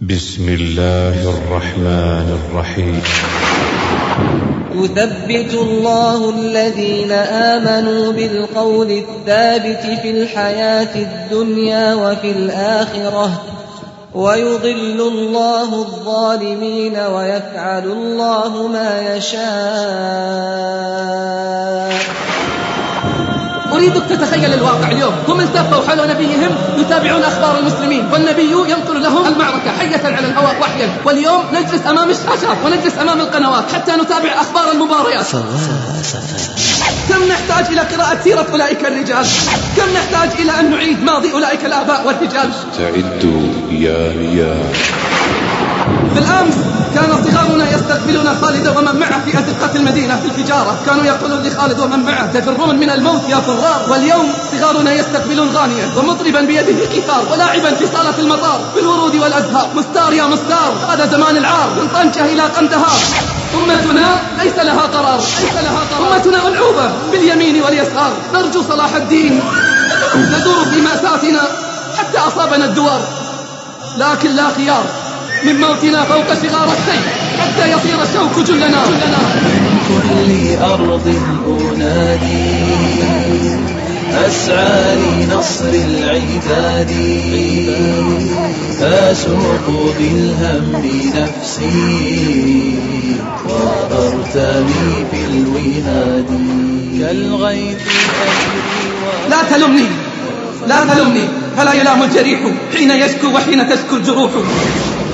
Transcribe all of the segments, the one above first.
بسم الله الرحمن الرحيم. يثبت الله الذين آمنوا بالقول الثابت في الحياة الدنيا وفي الآخرة ويضل الله الظالمين ويفعل الله ما يشاء. أريدك تتخيل الواقع اليوم. هم التفوا حول نبيهم يتابعون أخبار المسلمين والنبي ينقل لهم المعركة حية على الهواء وحيا. واليوم نجلس أمام الشاشات ونجلس أمام القنوات حتى نتابع أخبار المباريات. كم نحتاج إلى قراءة سيرة أولئك الرجال؟ كم نحتاج إلى أن نعيد ماضي أولئك الآباء والرجال استعدوا يا ريال بالأمس كان صغارنا يستقبلون خالد ومن معه في أزقة المدينة في الحجارة. كانوا يقولون لخالد ومن معه تفرون من الموت يا فرار واليوم صغارنا يستقبلون غانيا ومطربا بيده قيثار ولاعبا في صالة المطار بالورود والأزهار. مستار يا مستار هذا زمان العار من طنجة إلى قندهار. أمتنا ليس لها قرار ليس لها قرار. أمتنا ملعوبة باليمين واليسار. نرجو صلاح الدين. ندور في مأساتنا حتى أصابنا الدوار. لكن لا خيار. من موتنا فوق صغار السيف حتى يصير الشوك جلنا. جلنا كل أرض أنادي أسعى لنصر العباد أسوق بالهم نفسي وأرتمي في الوهاد. كالغيث لا تلمني لا تلمني فلا يلام الجريح حين يشكو وحين تشكو الجروح.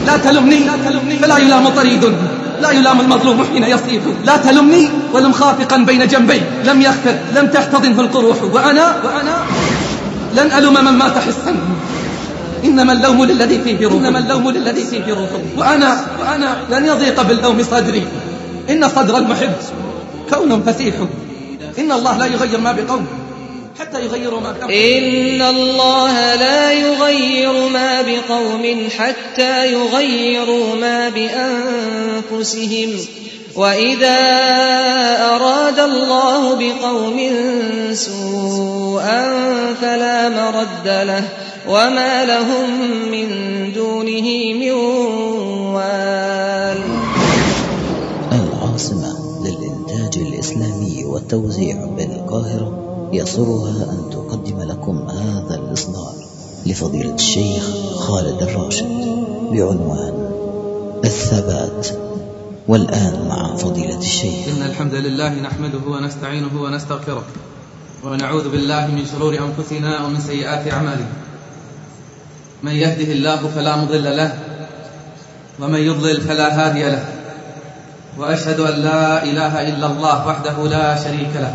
لا تلمني فلا يلام طريد. لا يلام المظلوم حين يصيح لا تلمني ولم خافقا بين جنبي. لم يخفق لم تحتضنه القروح. وأنا وأنا لن ألم من مات حسا. إنما اللوم للذي فيه روح. إنما اللوم للذي فيه روح. وأنا وأنا لن يضيق باللوم صدري. إن صدر المحب كون فسيح. إن الله لا يغير ما بقوم. حتى يغيروا ما بأنفسهم إن الله لا يغير ما بقوم حتى يغيروا ما بأنفسهم. وإذا أراد الله بقوم سوءا فلا مرد له. وما لهم من دونه من وال. العاصمة للإنتاج الإسلامي والتوزيع بالقاهرة يسرها أن تقدم لكم هذا الإصدار لفضيلة الشيخ خالد الراشد بعنوان الثبات والآن مع فضيلة الشيخ. إن الحمد لله نحمده ونستعينه ونستغفره ونعوذ بالله من شرور أنفسنا ومن سيئات أعمالنا. من يهده الله فلا مضل له ومن يضلل فلا هادي له وأشهد أن لا إله إلا الله وحده لا شريك له.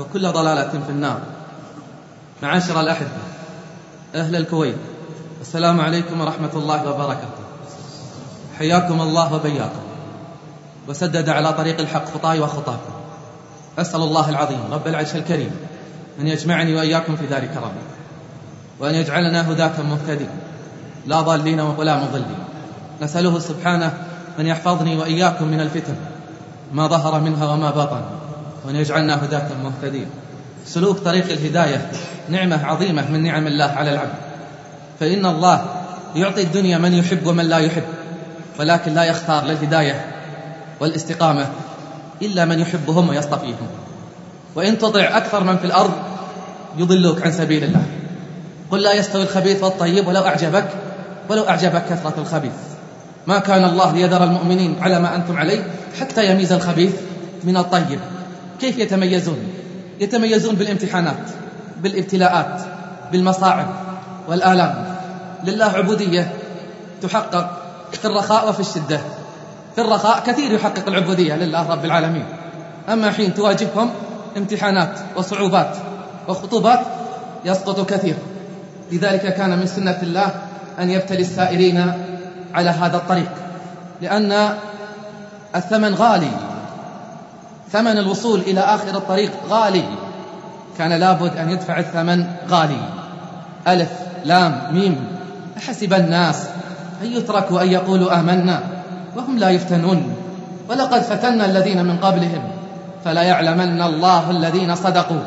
وكل ضلالة في النار. معاشر الأحبة أهل الكويت السلام عليكم ورحمة الله وبركاته. حياكم الله وبياكم. وسدد على طريق الحق خطاي وخطاكم. أسأل الله العظيم رب العرش الكريم أن يجمعني وإياكم في دار كرامه وأن يجعلنا هداة مهتدين لا ضالين ولا مضلين. نسأله سبحانه أن يحفظني وإياكم من الفتن ما ظهر منها وما بطن وأن يجعلنا هداة مهتدين. سلوك طريق الهداية نعمة عظيمة من نعم الله على العبد. فإن الله يعطي الدنيا من يحب ومن لا يحب ولكن لا يختار للهداية والاستقامة إلا من يحبهم ويصطفيهم وإن تطع أكثر من في الأرض يضلوك عن سبيل الله. قل لا يستوي الخبيث والطيب ولو أعجبك ولو أعجبك كثرة الخبيث. ما كان الله ليذر المؤمنين على ما أنتم عليه حتى يميز الخبيث من الطيب. كيف يتميزون؟ يتميزون بالامتحانات بالابتلاءات بالمصاعب والآلام. لله عبودية تحقق في الرخاء وفي الشدة. في الرخاء كثير يحقق العبودية لله رب العالمين. أما حين تواجههم امتحانات وصعوبات وخطوبات يسقط كثير. لذلك كان من سنة الله أن يبتلي السائرين على هذا الطريق. لأن الثمن غالي. ثمن الوصول إلى آخر الطريق غالي. كان لابد أن يدفع الثمن غالي. ألف لام ميم. أحسب الناس. أن يتركوا أن يقولوا آمنا. وهم لا يفتنون. ولقد فتنا الذين من قبلهم. فلا يعلمن الله الذين صدقوا.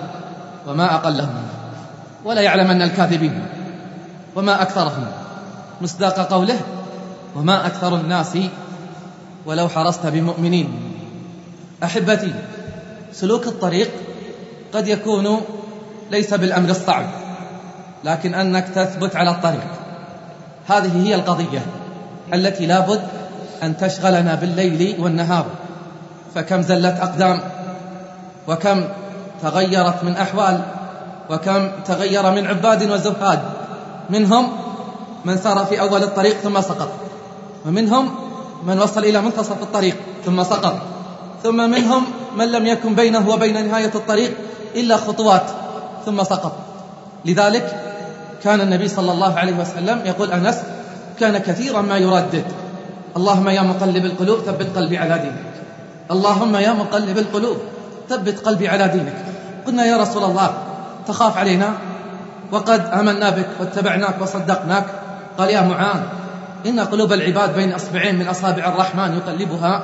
وما أقلهم. ولا يعلمن الكاذبين. وما أكثرهم. مصداق قوله. وما أكثر الناس. ولو حرصت بمؤمنين. أحبتي سلوك الطريق قد يكون ليس بالأمر الصعب لكن أنك تثبت على الطريق. هذه هي القضية التي لابد أن تشغلنا بالليل والنهار. فكم زلت أقدام وكم تغيرت من أحوال وكم تغير من عباد وزهاد. منهم من سار في أول الطريق ثم سقط ومنهم من وصل إلى منتصف الطريق ثم سقط. ثم منهم من لم يكن بينه وبين نهاية الطريق إلا خطوات ثم سقط. لذلك كان النبي صلى الله عليه وسلم يقول أنس كان كثيرا ما يردد. اللهم يا مقلب القلوب ثبت قلبي على دينك. اللهم يا مقلب القلوب ثبت قلبي على دينك. قلنا يا رسول الله تخاف علينا؟ وقد آمنا بك واتبعناك وصدقناك. قال يا معاذ إن قلوب العباد بين أصبعين من أصابع الرحمن يقلبها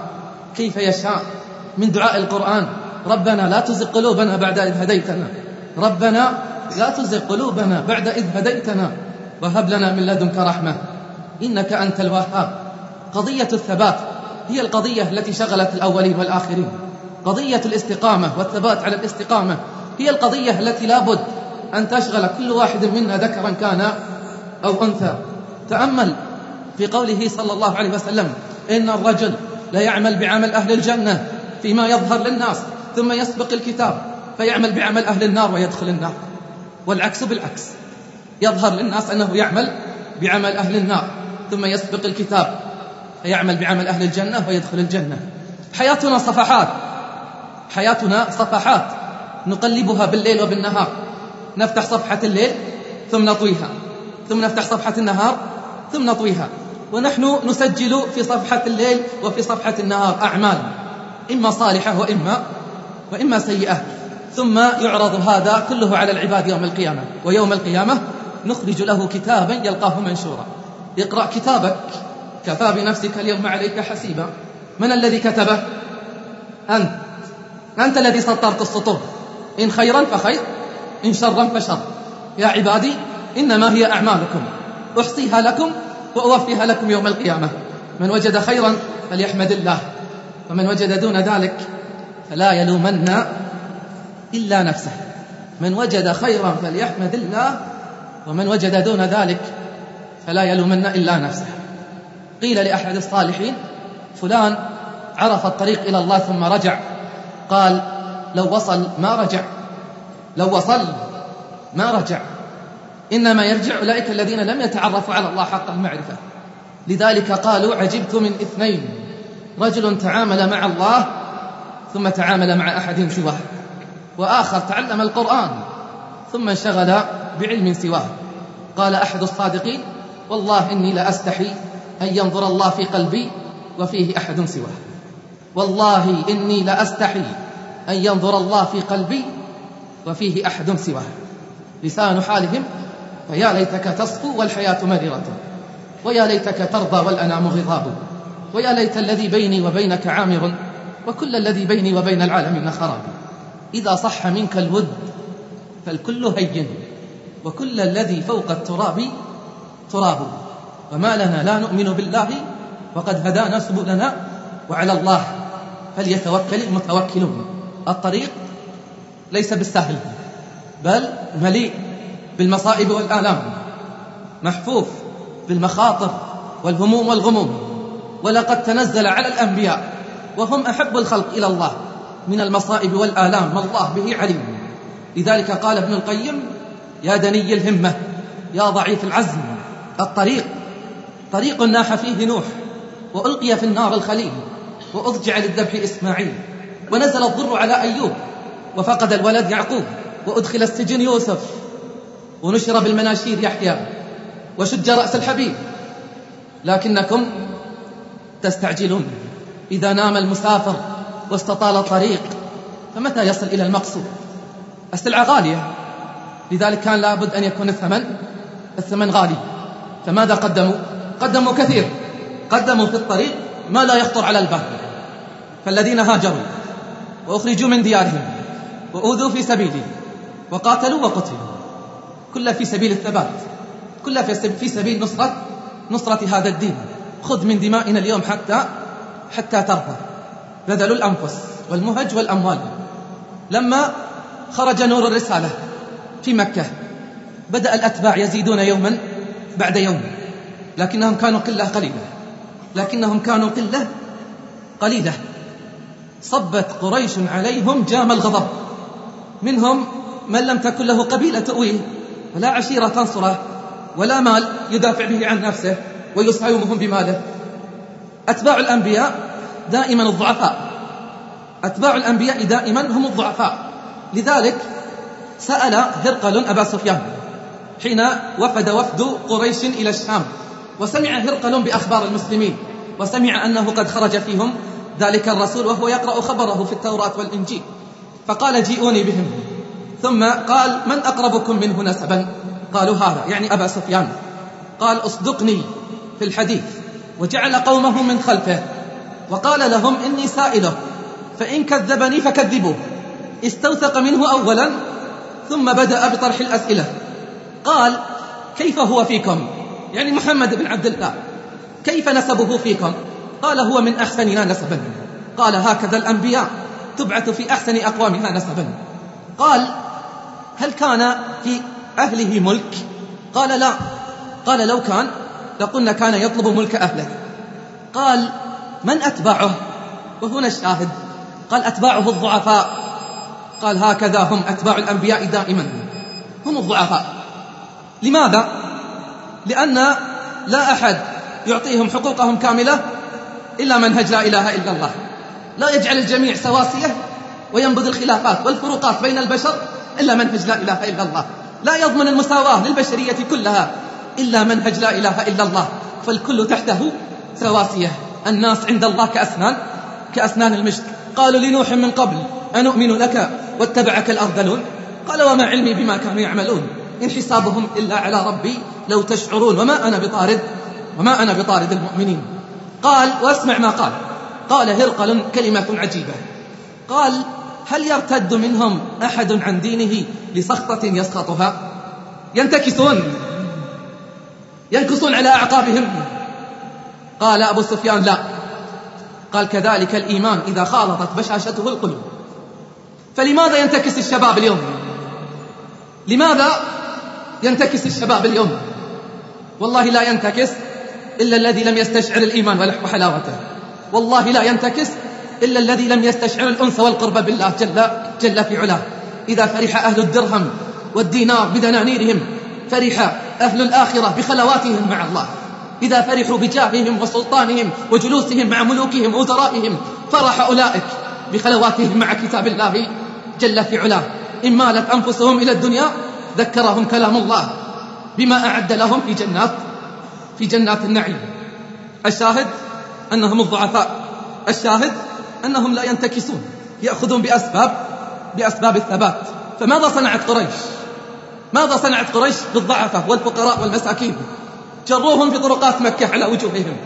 كيف يشاء. من دعاء القرآن. ربنا لا تزغ قلوبنا بعد إذ هديتنا. ربنا لا تزغ قلوبنا بعد إذ هديتنا. وهب لنا من لدنك رحمة. إنك أنت الوهاب. قضية الثبات هي القضية التي شغلت الأولين والآخرين. قضية الاستقامة والثبات على الاستقامة هي القضية التي لابد أن تشغل كل واحد منا ذكرا كان أو أنثى. تأمل في قوله صلى الله عليه وسلم إن الرجل لا يعمل بعمل أهل الجنة. فيما يظهر للناس ثم يسبق الكتاب فيعمل بعمل أهل النار ويدخل النار. والعكس بالعكس يظهر للناس أنه يعمل بعمل أهل النار ثم يسبق الكتاب فيعمل بعمل أهل الجنة ويدخل الجنة. حياتنا صفحات حياتنا صفحات نقلبها بالليل وبالنهار. نفتح صفحة الليل ثم نطويها ثم نفتح صفحة النهار ثم نطويها. ونحن نسجل في صفحة الليل وفي صفحة النهار أعمال. إما صالحة وإما وإما سيئة. ثم يعرض هذا كله على العباد يوم القيامة. ويوم القيامة نخرج له كتابا يلقاه منشورا. اقرأ كتابك. كفى بنفسك اليوم عليك حسيبا. من الذي كتبه؟ أنت. أنت الذي سطرت السطور. إن خيرا فخير إن شرا فشر. يا عبادي إنما هي أعمالكم. أحصيها لكم وأوفيها لكم يوم القيامة. من وجد خيرا فليحمد الله. ومن وجد دون ذلك فلا يلومن إلا نفسه. من وجد خيرا فليحمد الله ومن وجد دون ذلك فلا يلومن إلا نفسه. قيل لأحد الصالحين فلان عرف الطريق إلى الله ثم رجع. قال لو وصل ما رجع. لو وصل ما رجع. إنما يرجع أولئك الذين لم يتعرفوا على الله حق المعرفة. لذلك قالوا عجبت من اثنين. رجل تعامل مع الله ثم تعامل مع أحد سواه وآخر تعلم القرآن ثم انشغل بعلم سواه. قال أحد الصادقين والله إني لأستحي أن ينظر الله في قلبي وفيه أحد سواه. والله إني لأستحي أن ينظر الله في قلبي وفيه أحد سواه. لسان حالهم فيا ليتك تصفو والحياة مريرة ويا ليتك ترضى والأنام غضاب. ويا ليت الذي بيني وبينك عامر وكل الذي بيني وبين العالمين خراب. إذا صح منك الود فالكل هين وكل الذي فوق التراب تراب. وما لنا لا نؤمن بالله وقد هدانا سبلنا وعلى الله فليتوكل المتوكلون. الطريق ليس بالسهل بل مليء بالمصائب والآلام محفوف بالمخاطر والهموم والغموم. ولقد تنزل على الأنبياء وهم أحب الخلق إلى الله من المصائب والآلام ما الله به عليم. لذلك قال ابن القيم يا دني الهمة يا ضعيف العزم الطريق طريق ناح فيه نوح وألقي في النار الخليل وأضجع للذبح إسماعيل ونزل الضر على أيوب وفقد الولد يعقوب وأدخل السجن يوسف ونشر بالمناشير يحيى وشج رأس الحبيب. لكنكم تستعجلون. إذا نام المسافر واستطال الطريق فمتى يصل إلى المقصود؟ السلعة غالية. لذلك كان لابد أن يكون الثمن الثمن غالي. فماذا قدموا؟ قدموا كثير. قدموا في الطريق ما لا يخطر على البال. فالذين هاجروا وأخرجوا من ديارهم وأوذوا في سبيلي وقاتلوا وقتلوا كل في سبيل الثبات كل في سبيل نصرة نصرة هذا الدين. خذ من دمائنا اليوم حتى حتى ترضى. بذلوا الأنفس والمهج والأموال. لما خرج نور الرسالة في مكة بدأ الأتباع يزيدون يوما بعد يوم. لكنهم كانوا قلة قليلة. لكنهم كانوا قلة قليلة. صبت قريش عليهم جام الغضب. منهم من لم تكن له قبيلة تؤويه ولا عشيرة تنصره ولا مال يدافع به عن نفسه. ويساومهم بماله أتباع الأنبياء دائما الضعفاء. أتباع الأنبياء دائما هم الضعفاء. لذلك سأل هرقل أبا سفيان حين وفد وفد قريش إلى الشام وسمع هرقل بأخبار المسلمين وسمع أنه قد خرج فيهم ذلك الرسول وهو يقرأ خبره في التوراة والإنجيل. فقال جيئوني بهم. ثم قال من أقربكم منه نسبا قالوا هذا يعني أبا سفيان. قال أصدقني. في الحديث وجعل قومه من خلفه وقال لهم إني سائله فإن كذبني فكذبوه. استوثق منه أولا ثم بدأ بطرح الأسئلة. قال كيف هو فيكم؟ يعني محمد بن عبد الله كيف نسبه فيكم؟ قال هو من أحسننا نسبا. قال هكذا الأنبياء تبعث في أحسن أقوامها نسبا. قال هل كان في أهله ملك؟ قال لا. قال لو كان. لقلنا كان يطلب ملك أهله. قال من أتباعه وهنا الشاهد. قال أتباعه الضعفاء. قال هكذا هم أتباع الأنبياء دائما. هم الضعفاء. لماذا؟ لأن لا أحد يعطيهم حقوقهم كاملة إلا منهج لا إله إلا الله. لا يجعل الجميع سواسية وينبذ الخلافات والفروقات بين البشر إلا منهج لا إله إلا الله. لا يضمن المساواة للبشرية كلها. إلا منهج لا إله إلا الله فالكل تحته سواسية الناس عند الله كأسنان كأسنان المشط قالوا لنوح من قبل أنؤمن لك واتبعك الأرذلون؟ قال وما علمي بما كانوا يعملون. إن حسابهم إلا على ربي لو تشعرون وما أنا بطارد وما أنا بطارد المؤمنين. قال واسمع ما قال. قال هرقل كلمة عجيبة. قال هل يرتد منهم أحد عن دينه لسخطة يسخطها؟ ينتكسون. ينكصون على أعقابهم. قال أبو سفيان لا. قال كذلك الإيمان إذا خالطت بشاشته القلوب. فلماذا ينتكس الشباب اليوم؟ لماذا ينتكس الشباب اليوم؟ والله لا ينتكس إلا الذي لم يستشعر الإيمان وحلاوته والله لا ينتكس إلا الذي لم يستشعر الأنس والقرب بالله جل, جل في علاه. إذا فرح أهل الدرهم والدينار بدنانيرهم فرح أهل الآخرة بخلواتهم مع الله. إذا فرحوا بجاههم وسلطانهم وجلوسهم مع ملوكهم وزرائهم فرح أولئك بخلواتهم مع كتاب الله جل في علاه. إن مالت أنفسهم إلى الدنيا ذكرهم كلام الله بما أعد لهم في جنات في جنات النعيم. الشاهد أنهم الضعفاء. الشاهد أنهم لا ينتكسون يأخذون بأسباب بأسباب الثبات. فماذا صنعت قريش؟ ماذا صنعت قريش بالضعفة والفقراء والمساكين؟ جروهم في طرقات مكة على وجوههم.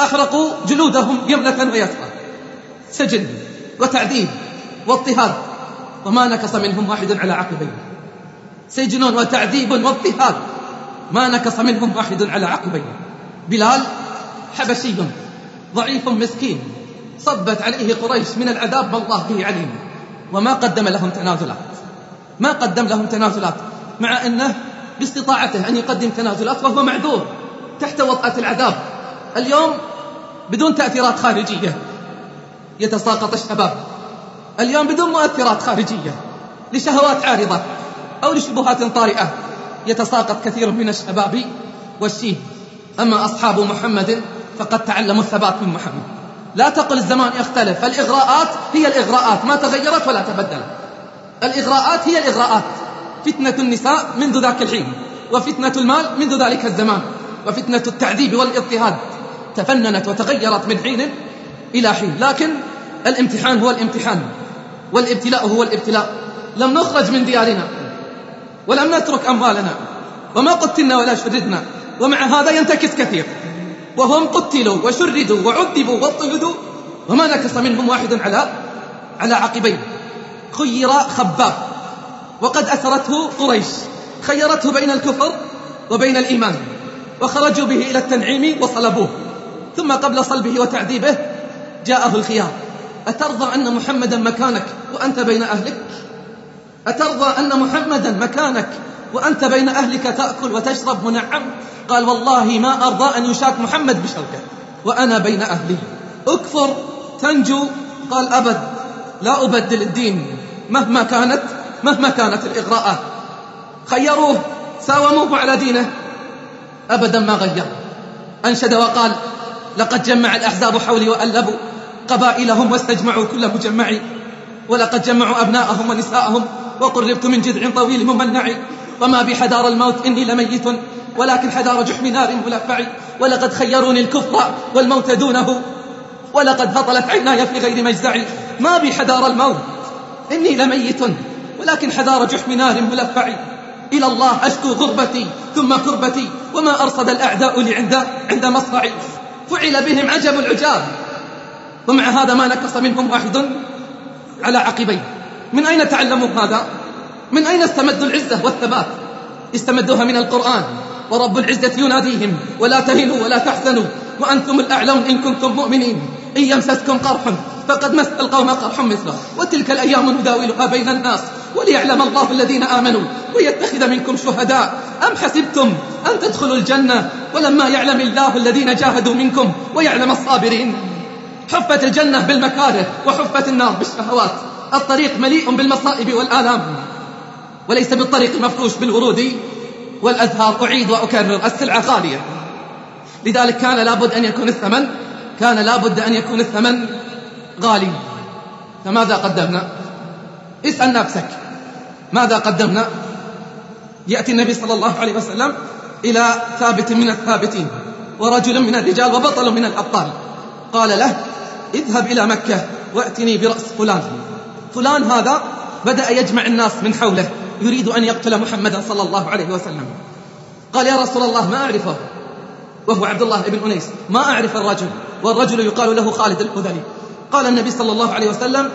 أحرقوا جلودهم يمنة ويسرى سجن وتعذيب واضطهاد. وما نكص منهم واحد على عقبيه. سجن وتعذيب واضطهاد. ما نكص منهم واحد على عقبيه. بلال حبشي ضعيف مسكين. صبت عليه قريش من العذاب ما الله به عليم. وما قدم لهم تنازلات ما قدم لهم تنازلات مع أنه باستطاعته أن يقدم تنازلات وهو معذور تحت وطأة العذاب. اليوم بدون تأثيرات خارجية يتساقط الشباب. اليوم بدون مؤثرات خارجية لشهوات عارضة أو لشبهات طارئة يتساقط كثير من الشباب والشيب أما أصحاب محمد فقد تعلموا الثبات من محمد. لا تقل الزمان يختلف الإغراءات هي الإغراءات ما تغيرت ولا تبدلت. الإغراءات هي الإغراءات. فتنة النساء منذ ذاك الحين وفتنة المال منذ ذلك الزمان وفتنة التعذيب والاضطهاد. تفننت وتغيرت من حين إلى حين. لكن الامتحان هو الامتحان والابتلاء هو الابتلاء. لم نخرج من ديارنا ولم نترك أموالنا وما قتلنا ولا شردنا ومع هذا ينتكس كثير. وهم قتلوا وشردوا وعذبوا واضطهدوا وما نكص منهم واحد على على عقبيه. خير خباب. وقد أسرته قريش. خيرته بين الكفر وبين الإيمان. وخرجوا به إلى التنعيم وصلبوه. ثم قبل صلبه وتعذيبه جاءه الخيار. أترضى أن محمدا مكانك وأنت بين أهلك؟ أترضى أن محمدا مكانك وأنت بين أهلك تأكل وتشرب منعم؟ قال والله ما أرضى أن يشاك محمد بشوكة وأنا بين أهلي. أكفر تنجو؟ قال أبد لا أبدل الدين. مهما كانت مهما كانت الإغراءات خيروه ساوموه على دينه. أبدا ما غير. أنشد وقال لقد جمع الأحزاب حولي وألبوا قبائلهم واستجمعوا كل مجمع ولقد جمعوا أبناءهم ونساءهم وقربت من جذع طويل ممنع. وما بحدار الموت إني لميت ولكن حدار جحم نار ملفع. ولقد خيروني الكفر والموت دونه. ولقد هطلت عيناي في غير مجزع. ما بي الموت إني لميت ولكن حدار جحم نار ملفع. إلى الله أشكو غربتي ثم كربتي وما أرصد الأعداء لي عند عند مصرعي فعل بهم عجب العجاب. ومع هذا ما نكص منهم واحد على عقبيه. من أين تعلموا هذا؟ من أين استمدوا العزة والثبات؟ استمدوها من القرآن. ورب العزة يناديهم ولا تهنوا ولا تحزنوا. وأنتم الأعلون إن كنتم مؤمنين. إن يمسسكم قرح فقد مس القوم قرح مثله. وتلك الأيام نداولها بين الناس. وليعلم الله الذين آمنوا ويتخذ منكم شهداء. أم حسبتم أن تدخلوا الجنة ولما يعلم الله الذين جاهدوا منكم ويعلم الصابرين؟ حفت الجنة بالمكاره وحفت النار بالشهوات. الطريق مليء بالمصائب والآلام. وليس بالطريق المفروش بالورود. والأزهار أعيد وأكرر السلعة غالية لذلك كان لابد أن يكون الثمن. كان لابد أن يكون الثمن. غالي. فماذا قدمنا؟ اسأل نفسك. ماذا قدمنا؟ يأتي النبي صلى الله عليه وسلم إلى ثابت من الثابتين ورجل من الرجال وبطل من الأبطال. قال له اذهب إلى مكة وأتني برأس فلان. فلان هذا بدأ يجمع الناس من حوله يريد أن يقتل محمدا صلى الله عليه وسلم. قال يا رسول الله ما أعرفه؟ وهو عبد الله بن أنيس. ما أعرف الرجل. والرجل يقال له خالد الخذلي. قال النبي صلى الله عليه وسلم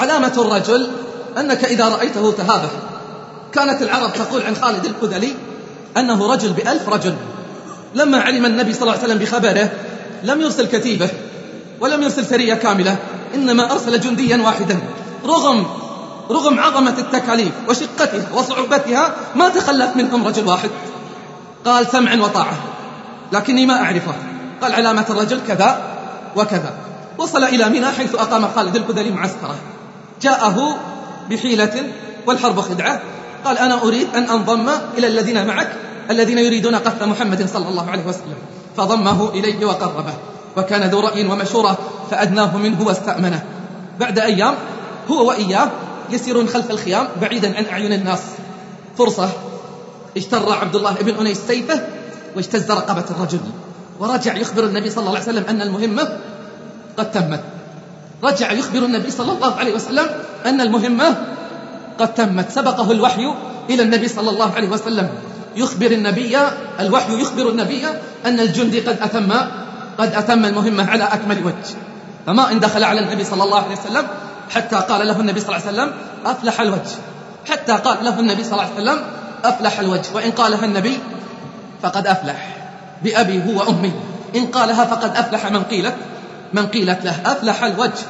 علامة الرجل أنك إذا رأيته تهابه كانت العرب تقول عن خالد الخذلي أنه رجل بألف رجل. لما علم النبي صلى الله عليه وسلم بخبره لم يرسل كتيبة ولم يرسل سرية كاملة إنما أرسل جنديا واحدا. رغم رغم عظمة التكاليف وشقتها وصعوبتها ما تخلف منهم رجل واحد. قال سمعا وطاعة لكني ما أعرفه. قال علامة الرجل كذا وكذا. وصل إلى منى حيث أقام خالد الخدري معسكرة. جاءه بحيلة والحرب خدعة. قال أنا أريد أن أنضم إلى الذين معك الذين يريدون قتل محمد صلى الله عليه وسلم. فضمه إليه وقربه. وكان ذو رأي ومشورة فأدناه منه واستأمنه. بعد أيام هو وإياه يسيرون خلف الخيام بعيدا عن أعين الناس. فرصة اجتر عبد الله بن أنيس سيفه واجتز رقبة الرجل. ورجع يخبر النبي صلى الله عليه وسلم أن المهمة قد تمت. رجع يخبر النبي صلى الله عليه وسلم أن المهمة قد تمت. سبقه الوحي إلى النبي صلى الله عليه وسلم. يخبر النبي الوحي يخبر النبي أن الجندي قد أتم قد أتم المهمة على أكمل وجه. فما إن دخل على النبي صلى الله عليه وسلم حتى قال له النبي صلى الله عليه وسلم أفلح الوجه. حتى قال له النبي صلى الله عليه وسلم أفلح الوجه. وإن قالها النبي فقد أفلح. بأبي هو أمي. إن قالها فقد أفلح من قيلت من قيلت له أفلح الوجه.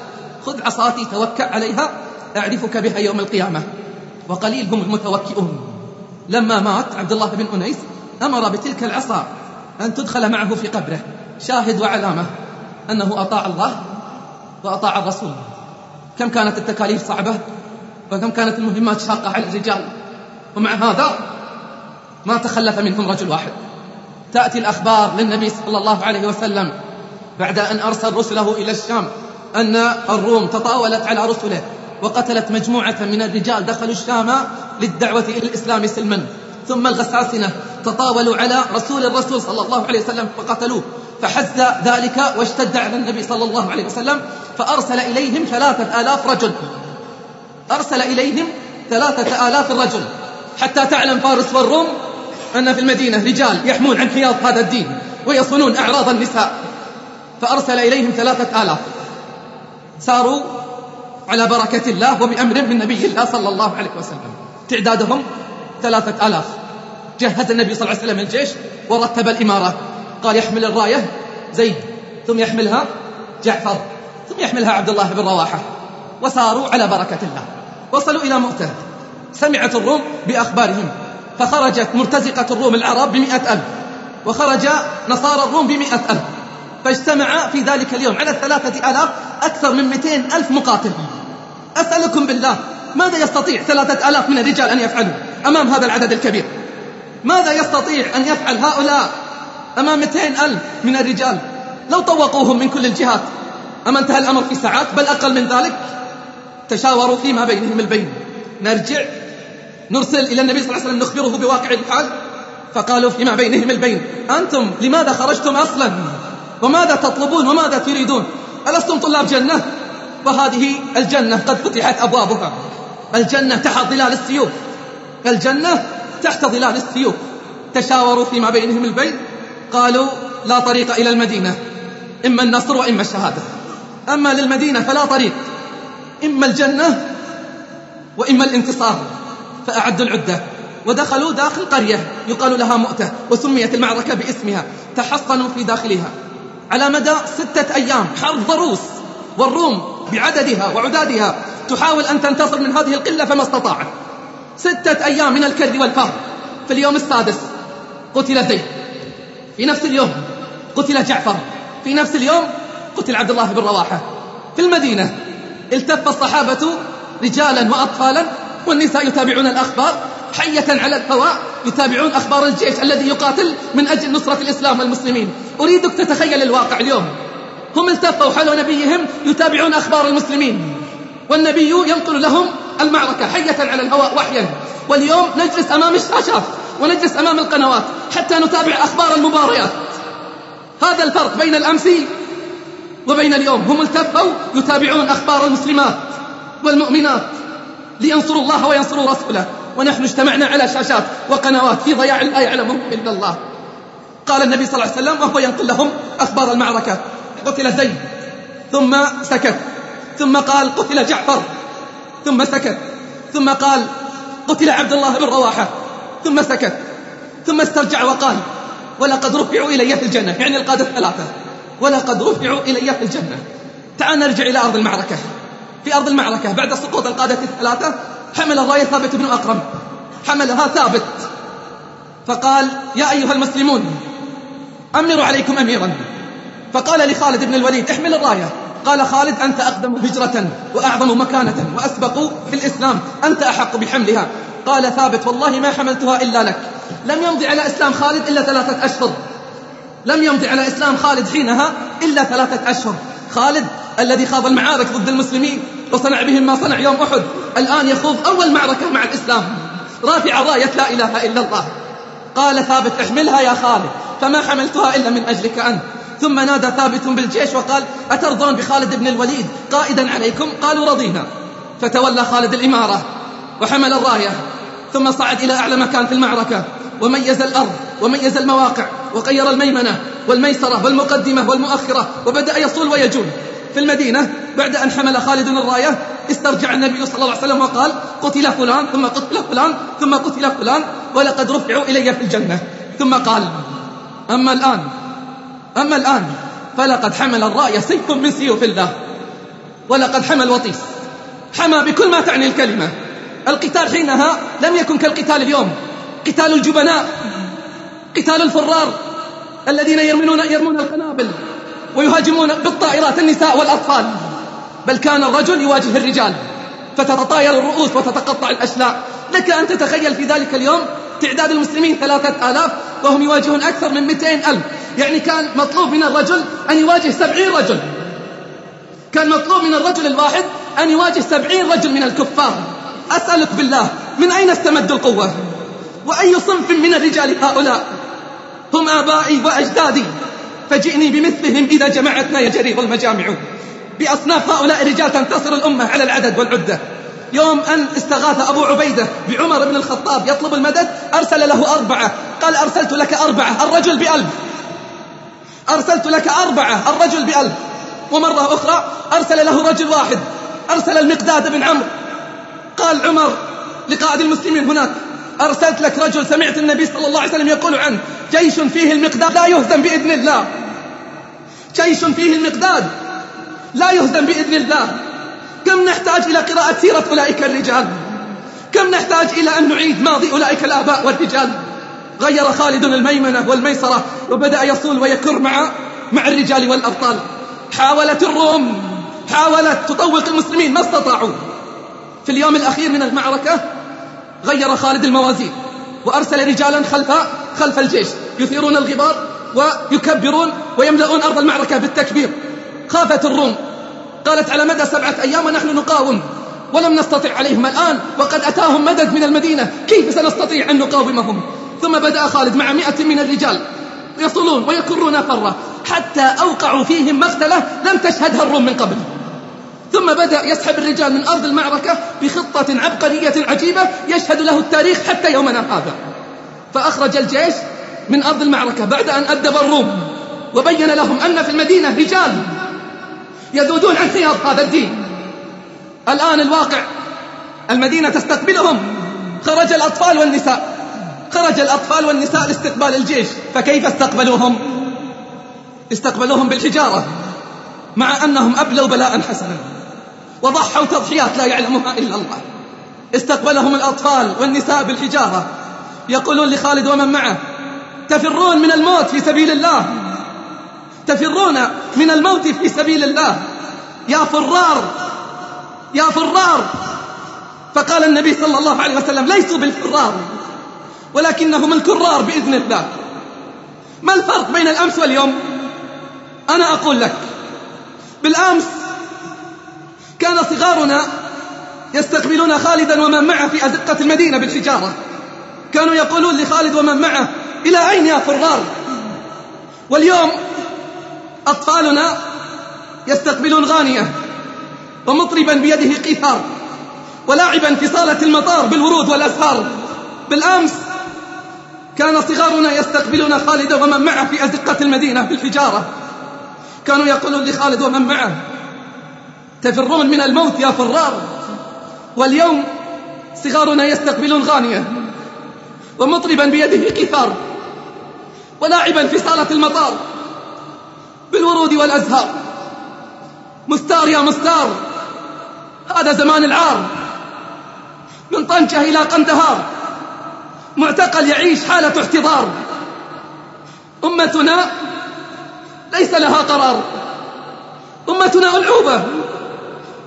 خذ عصاتي توكأ عليها أعرفك بها يوم القيامة. وقليل هم المتوكئون. لما مات عبد الله بن أنيس أمر بتلك العصا أن تدخل معه في قبره. شاهد وعلامة أنه أطاع الله وأطاع الرسول. كم كانت التكاليف صعبة وكم كانت المهمات شاقة على الرجال. ومع هذا ما تخلف منهم رجل واحد. تأتي الأخبار للنبي صلى الله عليه وسلم بعد أن أرسل رسله إلى الشام أن الروم تطاولت على رسله وقتلت مجموعة من الرجال دخلوا الشام للدعوة إلى الإسلام سلما. ثم الغساسنة تطاولوا على رسول الرسول صلى الله عليه وسلم فقتلوه. فحز ذلك واشتد على النبي صلى الله عليه وسلم فأرسل إليهم ثلاثة آلاف رجل. أرسل إليهم ثلاثة آلاف رجل. حتى تعلم فارس والروم أن في المدينة رجال يحمون عن حياض هذا الدين ويصونون أعراض النساء. فأرسل إليهم ثلاثة آلاف. ساروا على بركة الله وبأمر من نبي الله صلى الله عليه وسلم. تعدادهم ثلاثة آلاف. جهز النبي صلى الله عليه وسلم الجيش ورتب الإمارة. قال يحمل الراية. زيد ثم يحملها جعفر ثم يحملها عبد الله بن رواحة. وساروا على بركة الله. وصلوا إلى مؤتة. سمعت الروم بأخبارهم. فخرجت مرتزقة الروم العرب بمئة ألف. وخرج نصارى الروم بمئة ألف. فاجتمع في ذلك اليوم على الثلاثة آلاف أكثر من مئتين ألف مقاتل. أسألكم بالله ماذا يستطيع ثلاثة آلاف من الرجال أن يفعلوا أمام هذا العدد الكبير؟ ماذا يستطيع أن يفعل هؤلاء أمام 200 ألف من الرجال؟ لو طوقوهم من كل الجهات أما انتهى الأمر في ساعات بل أقل من ذلك تشاوروا فيما بينهم البين. نرجع نرسل إلى النبي صلى الله عليه وسلم نخبره بواقع الحال فقالوا فيما بينهم البين. أنتم لماذا خرجتم أصلا؟ وماذا تطلبون وماذا تريدون؟ ألستم طلاب جنة؟ وهذه الجنة قد فتحت أبوابها. الجنة تحت ظلال السيوف. الجنة تحت ظلال السيوف. تشاوروا فيما بينهم البين قالوا لا طريق إلى المدينة. إما النصر وإما الشهادة. أما للمدينة فلا طريق. إما الجنة وإما الانتصار. فأعدوا العدة. ودخلوا داخل قرية. يقال لها مؤتة. وسميت المعركة باسمها. تحصنوا في داخلها. على مدى ستة أيام. حرب ضروس والروم بعددها وعدادها تحاول أن تنتصر من هذه القلة فما استطاعت. ستة أيام من الكر والفهر في اليوم السادس قتل زيد. في نفس اليوم قتل جعفر. في نفس اليوم قتل عبد الله بن رواحة. في المدينة التف الصحابة رجالا وأطفالا والنساء يتابعون الأخبار. حية على الهواء يتابعون أخبار الجيش الذي يقاتل من أجل نصرة الإسلام والمسلمين. أريدك تتخيل الواقع اليوم. هم التفوا حول نبيهم يتابعون أخبار المسلمين. والنبي ينقل لهم المعركة حية على الهواء وحيا. واليوم نجلس أمام الشاشات ونجلس أمام القنوات حتى نتابع أخبار المباريات. هذا الفرق بين الأمس وبين اليوم. هم التفوا يتابعون أخبار المسلمات والمؤمنات لينصروا الله وينصروا رسوله. ونحن اجتمعنا على شاشات وقنوات في ضياع لا يعلمه إلا الله. قال النبي صلى الله عليه وسلم وهو ينقل لهم أخبار المعركة. قتل زيد ثم سكت ثم قال قتل جعفر ثم سكت ثم قال قتل عبد الله بن رواحة ثم سكت ثم استرجع وقال ولقد رفعوا إلي في الجنة. يعني القادة الثلاثة ولقد رفعوا إلي في الجنة. تعال نرجع إلى أرض المعركة. في أرض المعركة بعد سقوط القادة الثلاثة حمل الراية ثابت بن أقرم حملها ثابت. فقال يا أيها المسلمون أمروا عليكم أميرا. فقال لخالد بن الوليد احمل الراية. قال خالد أنت أقدم هجرة وأعظم مكانة وأسبق في الإسلام. أنت أحق بحملها. قال ثابت والله ما حملتها إلا لك. لم يمضي على إسلام خالد إلا ثلاثة أشهر. لم يمضي على إسلام خالد حينها إلا ثلاثة أشهر. خالد الذي خاض المعارك ضد المسلمين وصنع بهم ما صنع يوم أحد الآن يخوض أول معركة مع الإسلام. رافع راية لا إله إلا الله. قال ثابت احملها يا خالد. فما حملتها إلا من أجلك أنت. ثم نادى ثابت بالجيش وقال أترضون بخالد بن الوليد قائدا عليكم؟ قالوا رضينا. فتولى خالد الإمارة وحمل الراية. ثم صعد إلى أعلى مكان في المعركة. وميز الأرض وميز المواقع وغير الميمنة والميسرة والمقدمة والمؤخرة وبدأ يصول ويجول. في المدينة بعد أن حمل خالد الراية استرجع النبي صلى الله عليه وسلم وقال قتل فلان ثم قتل فلان ثم قتل فلان ولقد رفعوا إلي في الجنة. ثم قال أما الآن أما الآن فلقد حمل الراية سيف من سيوف الله ولقد حمل وطيس حمى بكل ما تعني الكلمة. القتال حينها لم يكن كالقتال اليوم قتال الجبناء قتال الفرار الذين يرمون يرمون القنابل ويهاجمون بالطائرات النساء والأطفال. بل كان الرجل يواجه الرجال فتتطاير الرؤوس وتتقطع الأشلاء. لك أن تتخيل في ذلك اليوم تعداد المسلمين ثلاثة آلاف وهم يواجهون أكثر من 200 ألف. يعني كان مطلوب من الرجل أن يواجه سبعين رجل. كان مطلوب من الرجل الواحد أن يواجه سبعين رجل من الكفار. أسألك بالله من أين استمد القوة؟ وأي صنف من الرجال هؤلاء؟ هم آبائي وأجدادي. فجئني بمثلهم إذا جمعتنا يا المجامع. بأصناف هؤلاء الرجال تنتصر الأمة على العدد والعدة. يوم أن استغاث أبو عبيدة بعمر بن الخطاب يطلب المدد أرسل له أربعة. قال أرسلت لك أربعة الرجل بألف أرسلت لك أربعة الرجل بألف ومرة أخرى أرسل له رجل واحد أرسل المقداد بن عمرو. قال عمر لقائد المسلمين هناك أرسلت لك رجل سمعت النبي صلى الله عليه وسلم يقول عنه جيش فيه المقداد لا يهزم بإذن الله. جيش فيه المقداد لا يهزم بإذن الله. كم نحتاج إلى قراءة سيرة أولئك الرجال؟ كم نحتاج إلى أن نعيد ماضي أولئك الآباء والرجال؟ غير خالد الميمنة والميسرة وبدأ يصول ويكر مع مع الرجال والأبطال. حاولت الروم حاولت تطوق المسلمين ما استطاعوا. في اليوم الأخير من المعركة غير خالد الموازين وأرسل رجالا خلف خلف الجيش. يثيرون الغبار ويكبرون ويملؤون أرض المعركة بالتكبير. خافت الروم. قالت على مدى سبعة أيام ونحن نقاوم ولم نستطع عليهم الآن وقد أتاهم مدد من المدينة كيف سنستطيع أن نقاومهم؟ ثم بدأ خالد مع مئة من الرجال يصلون ويكرون فرة حتى أوقعوا فيهم مقتلة لم تشهدها الروم من قبل. ثم بدأ يسحب الرجال من أرض المعركة بخطة عبقرية عجيبة يشهد له التاريخ حتى يومنا هذا. فأخرج الجيش من أرض المعركة بعد أن أدب الروم وبين لهم أن في المدينة رجال يذودون عن حياض هذا الدين. الآن الواقع المدينة تستقبلهم. خرج الأطفال والنساء. خرج الأطفال والنساء لاستقبال الجيش. فكيف استقبلوهم؟ استقبلوهم بالحجارة مع أنهم أبلوا بلاء حسنا. وضحوا تضحيات لا يعلمها إلا الله. استقبلهم الأطفال والنساء بالحجارة. يقولون لخالد ومن معه تفرون من الموت في سبيل الله. تفرون من الموت في سبيل الله. يا فرار يا فرار. فقال النبي صلى الله عليه وسلم ليسوا بالفرار ولكنهم الكرار بإذن الله. ما الفرق بين الأمس واليوم؟ أنا أقول لك بالأمس كان صغارنا يستقبلون خالدا ومن معه في أزقة المدينة بالحجارة. كانوا يقولون لخالد ومن معه إلى أين يا فرار؟ واليوم أطفالنا يستقبلون غانية ومطربا بيده قيثار ولاعبا في صالة المطار بالورود والأزهار. بالأمس كان صغارنا يستقبلون خالد ومن معه في أزقة المدينة بالحجارة. كانوا يقولون لخالد ومن معه تفرون من الموت يا فرار. واليوم صغارنا يستقبلون غانية ومطربا بيده قيثار ولاعبا في صالة المطار. بالورود والأزهار. مستار يا مستار هذا زمان العار. من طنجة إلى قندهار معتقل يعيش حالة احتضار. أمتنا ليس لها قرار. أمتنا ألعوبة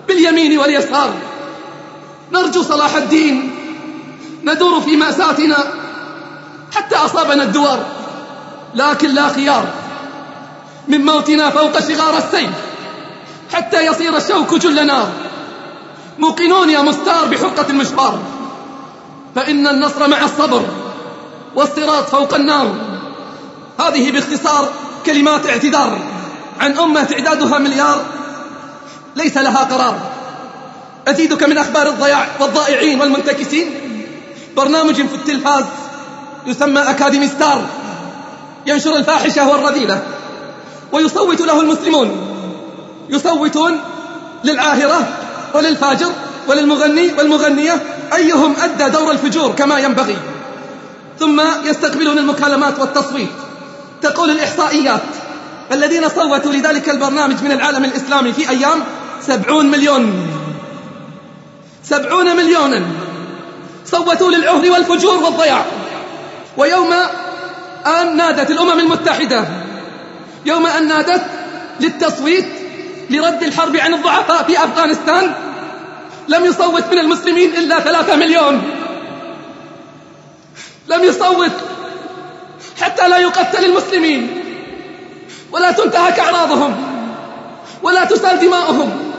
باليمين واليسار. نرجو صلاح الدين ندور في مأساتنا حتى أصابنا الدوار. لكن لا خيار. من موتنا فوق شغار السيف حتى يصير الشوك جل نار. موقنون يا مستار بحقة المشوار. فإن النصر مع الصبر والصراط فوق النار. هذه باختصار كلمات اعتذار عن أمة تعدادها مليار. ليس لها قرار. أزيدك من أخبار الضياع والضائعين والمنتكسين. برنامج في التلفاز يسمى أكاديمي ستار. ينشر الفاحشة والرذيلة. ويصوت له المسلمون. يصوتون للعاهرة وللفاجر وللمغني والمغنية. أيهم أدى دور الفجور كما ينبغي. ثم يستقبلون المكالمات والتصويت. تقول الإحصائيات الذين صوتوا لذلك البرنامج من العالم الإسلامي في أيام سبعون مليون. سبعون مليونا صوتوا للعهر والفجور والضياع. ويوم أن نادت الأمم المتحدة يوم أن نادت للتصويت لرد الحرب عن الضعفاء في أفغانستان لم يصوت من المسلمين إلا ثلاثة مليون. لم يصوت حتى لا يقتل المسلمين ولا تنتهك أعراضهم ولا تسال دماؤهم.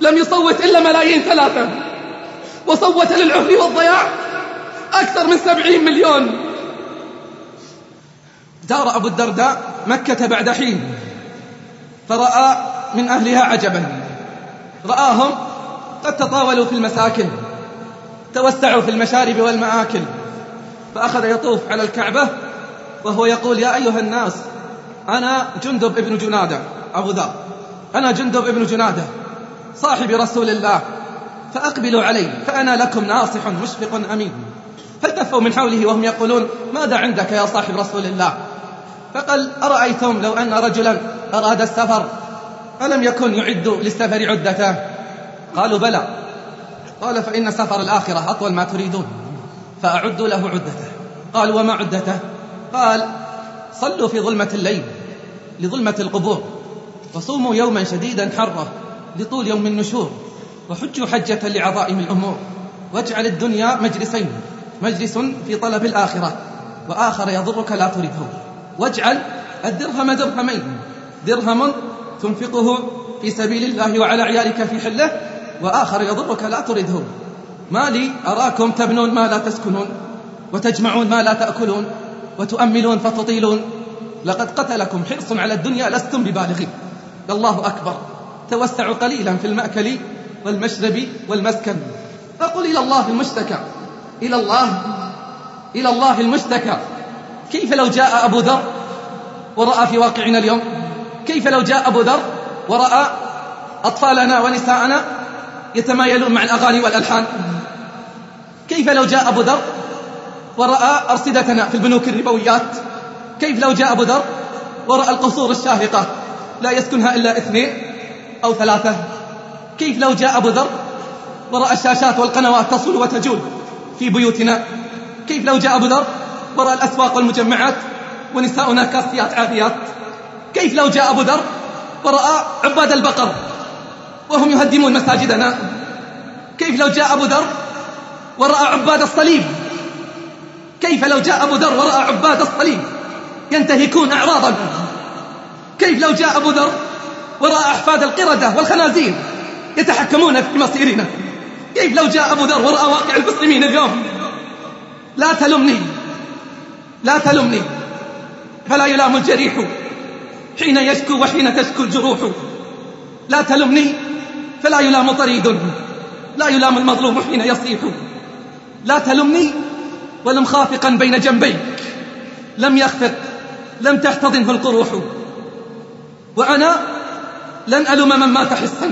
لم يصوت إلا ملايين ثلاثة وصوت للعهر والضياع أكثر من سبعين مليون. دار أبو الدرداء مكة بعد حين فرأى من أهلها عجبا. رآهم قد تطاولوا في المساكن توسعوا في المشارب والمآكل فأخذ يطوف على الكعبة وهو يقول يا أيها الناس أنا جندب ابن جنادة أبو ذر أنا جندب ابن جنادة صاحب رسول الله فأقبلوا علي فأنا لكم ناصح مشفق أمين. فالتفوا من حوله وهم يقولون ماذا عندك يا صاحب رسول الله؟ فقال أرأيتم لو أن رجلا أراد السفر ألم يكن يعد للسفر عدته؟ قالوا بلى. قال فإن سفر الآخرة أطول ما تريدون فأعدوا له عدته. قال وما عدته؟ قال صلوا في ظلمة الليل لظلمة القبور وصوموا يوما شديدا حرة لطول يوم النشور وحجوا حجة لعظائم الأمور. واجعل الدنيا مجلسين مجلس في طلب الآخرة وآخر يضرك لا تريده. واجعل الدرهم درهمين. درهم تنفقه في سبيل الله وعلى عيالك في حلة وآخر يضرك لا تريده ما لي أراكم تبنون ما لا تسكنون وتجمعون ما لا تأكلون وتؤملون فتطيلون. لقد قتلكم حرص على الدنيا لستم ببالغين. الله أكبر. توسعوا قليلا في المأكل والمشرب والمسكن. فقل إلى الله المشتكى. إلى الله. إلى الله المشتكى. كيف لو جاء أبو ذر ورأى في واقعنا اليوم؟ كيف لو جاء أبو ذر ورأى أطفالنا ونساءنا يتمايلون مع الأغاني والألحان؟ كيف لو جاء أبو ذر ورأى أرصدتنا في البنوك الربويات؟ كيف لو جاء أبو ذر ورأى القصور الشاهقة لا يسكنها إلا اثنين أو ثلاثة؟ كيف لو جاء أبو ذر ورأى الشاشات والقنوات تصل وتجول في بيوتنا؟ كيف لو جاء أبو ذر ورأى الأسواق والمجمعات ونساؤنا كاسيات عاديات. كيف لو جاء أبو ذر ورأى عباد البقر وهم يهدمون مساجدنا؟ كيف لو جاء أبو ذر ورأى عباد الصليب؟ كيف لو جاء أبو ذر ورأى عباد الصليب ينتهكون أعراضا؟ كيف لو جاء أبو ذر ورأى أحفاد القردة والخنازير يتحكمون في مصيرنا؟ كيف لو جاء أبو ذر ورأى واقع المسلمين اليوم؟ لا تلمني لا تلمني فلا يلام الجريح. حين يشكو وحين تشكو الجروح. لا تلمني فلا يلام طريد. لا يلام المظلوم حين يصيح. لا تلمني ولم خافقا بين جنبيك. لم يخفق لم تحتضنه القروح. وأنا لن ألوم من مات حسا.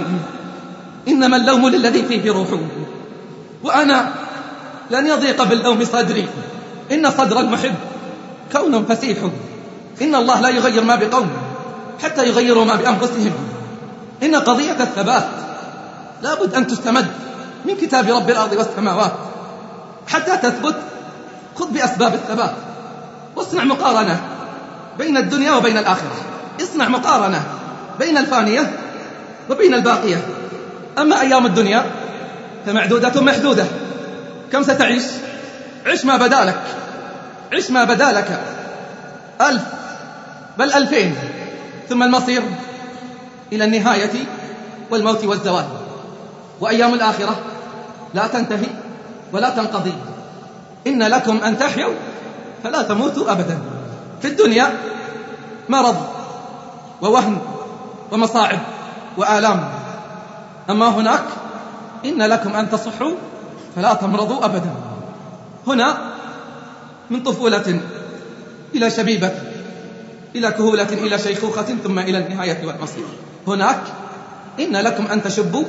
إنما اللوم للذي فيه روح. وأنا لن يضيق باللوم صدري. إن صدر المحب. كون فسيح. إن الله لا يغير ما بقوم حتى يغيروا ما بأنفسهم. إن قضية الثبات لابد أن تستمد من كتاب رب الأرض والسماوات. حتى تثبت خذ بأسباب الثبات. واصنع مقارنة بين الدنيا وبين الآخرة. اصنع مقارنة بين الفانية وبين الباقية. أما أيام الدنيا فمعدودة محدودة. كم ستعيش؟ عش ما بدالك عش ما بدالك ألف بل ألفين. ثم المصير إلى النهاية والموت والزوال. وأيام الآخرة لا تنتهي ولا تنقضي. إن لكم أن تحيوا فلا تموتوا أبدا. في الدنيا مرض ووهن ومصاعب وآلام. أما هناك إن لكم أن تصحوا فلا تمرضوا أبدا. هنا من طفولة إلى شبيبة إلى كهولة إلى شيخوخة ثم إلى النهاية والمصير. هناك إن لكم أن تشبوا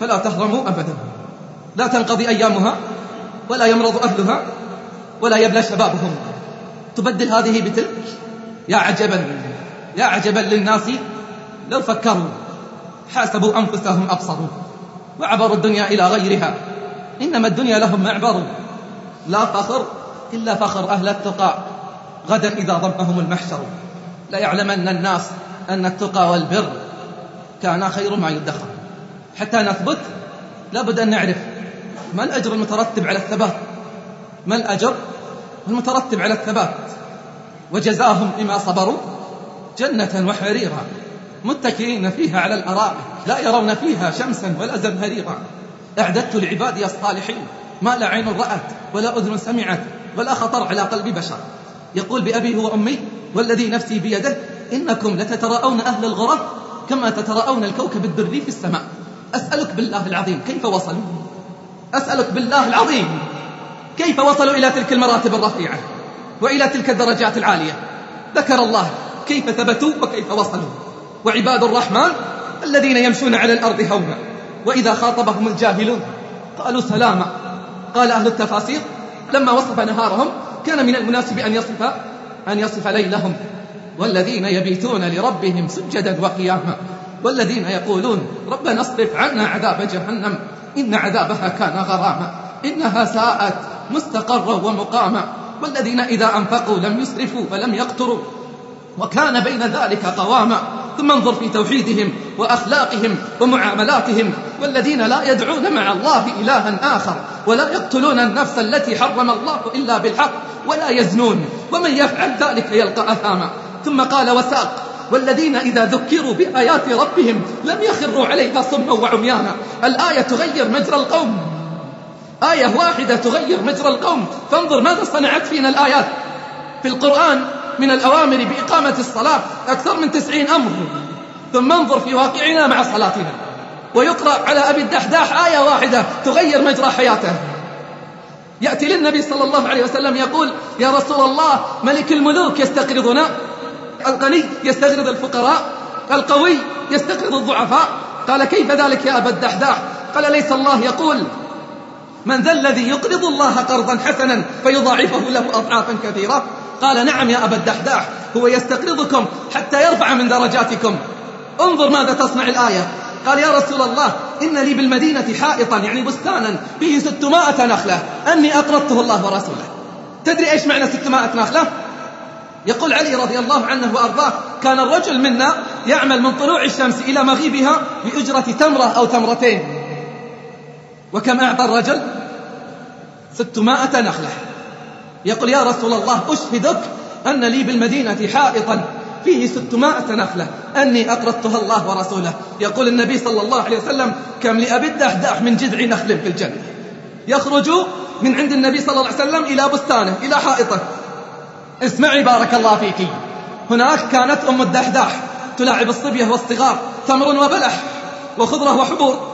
فلا تهرموا أبدا. لا تنقضي أيامها ولا يمرض أهلها ولا يبلى شبابهم. تبدل هذه بتلك؟ يا عجبا يا عجبا للناس لو فكروا حاسبوا أنفسهم أبصروا وعبروا الدنيا إلى غيرها. إنما الدنيا لهم معبر لا فخر إلا فخر أهل التقى غدا إذا ضمهم المحشر. ليعلمن الناس أن التقى والبر كان خير ما يدخر. حتى نثبت لابد أن نعرف ما الأجر المترتب على الثبات. ما الأجر المترتب على الثبات؟ وجزاهم بما صبروا جنة وحريرا متكئين فيها على الأرائك لا يرون فيها شمسا ولا زمهريرا. أعددت لعبادي الصالحين ما لا عين رأت ولا أذن سمعت. ولا خطر على قلب بشر. يقول بأبي هو أمي والذي نفسي بيده إنكم لتتراءون أهل الغرف كما تتراءون الكوكب الدري في السماء. أسألك بالله العظيم كيف وصلوا؟ أسألك بالله العظيم كيف وصلوا إلى تلك المراتب الرفيعة وإلى تلك الدرجات العالية؟ ذكر الله كيف ثبتوا وكيف وصلوا. وعباد الرحمن الذين يمشون على الأرض هونا وإذا خاطبهم الجاهلون قالوا سلاما. قال أهل التفاسير لما وصف نهارهم كان من المناسب أن يصف أن يصف ليلهم. والذين يبيتون لربهم سجدا وقياما. والذين يقولون ربنا اصرف عنا عذاب جهنم إن عذابها كان غراما. إنها ساءت مستقرا ومقاما. والذين إذا أنفقوا لم يسرفوا ولم يقتروا. وكان بين ذلك قواما. ثم انظر في توحيدهم وأخلاقهم ومعاملاتهم والذين لا يدعون مع الله إلها آخر ولا يقتلون النفس التي حرم الله إلا بالحق ولا يزنون ومن يفعل ذلك يلقى أثاما. ثم قال وساق والذين إذا ذكروا بآيات ربهم لم يخروا عليها صما وعميانا. الآية تغير مجرى القوم. آية واحدة تغير مجرى القوم. فانظر ماذا صنعت فينا الآيات. في القرآن من الأوامر بإقامة الصلاة أكثر من تسعين أمر. ثم انظر في واقعنا مع صلاتنا. ويقرأ على أبي الدحداح آية واحدة تغير مجرى حياته. يأتي للنبي صلى الله عليه وسلم يقول يا رسول الله ملك الملوك يستقرضنا الغني يستقرض الفقراء القوي يستقرض الضعفاء. قال كيف ذلك يا أبا الدحداح؟ قال ليس الله يقول من ذا الذي يقرض الله قرضا حسنا فيضاعفه له أضعافا كثيرة. قال نعم يا أبا الدحداح هو يستقرضكم حتى يرفع من درجاتكم. انظر ماذا تصنع الآية. قال يا رسول الله إن لي بالمدينة حائطا يعني بستانا فيه ستمائة نخلة أني أقرضته الله ورسوله. تدري إيش معنى ستمائة نخلة؟ يقول علي رضي الله عنه وأرضاه كان الرجل منا يعمل من طلوع الشمس إلى مغيبها بأجرة تمرة أو تمرتين. وكم أعطى الرجل؟ ستمائة نخلة. يقول يا رسول الله أشهدك أن لي بالمدينة حائطا فيه ستمائة نخلة أني أقرضتها الله ورسوله. يقول النبي صلى الله عليه وسلم كم لأبي الدحداح من جذع نخل في الجنة. يخرج من عند النبي صلى الله عليه وسلم إلى بستانه إلى حائطة. اسمعي بارك الله فيك. هناك كانت أم الدحداح تلاعب الصبية والصغار تمر وبلح وخضرة وحبور.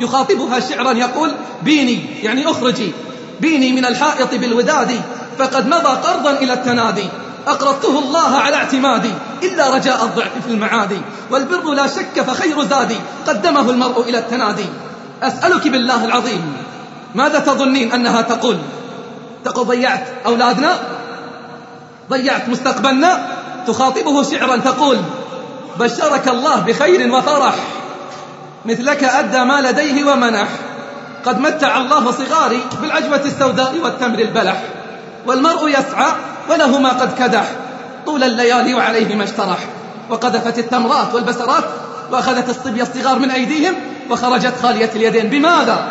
يخاطبها شعرا يقول بيني يعني أخرجي بيني من الحائط بالوداد. فقد مضى قرضا إلى التنادي. أقرضته الله على اعتمادي إلا رجاء الضعف في المعادي. والبر لا شك فخير زادي قدمه المرء إلى التنادي. أسألك بالله العظيم ماذا تظنين أنها تقول؟ تقول ضيعت أولادنا؟ ضيعت مستقبلنا؟ تخاطبه شعرا تقول بشرك الله بخير وفرح مثلك أدى ما لديه ومنح. قد متع الله صغاري بالعجوة السوداء والتمر البلح. والمرء يسعى وله ما قد كدح. طول الليالي وعليه ما اشترح وقذفت التمرات والبسرات وأخذت الصبية الصغار من أيديهم وخرجت خالية اليدين. بماذا؟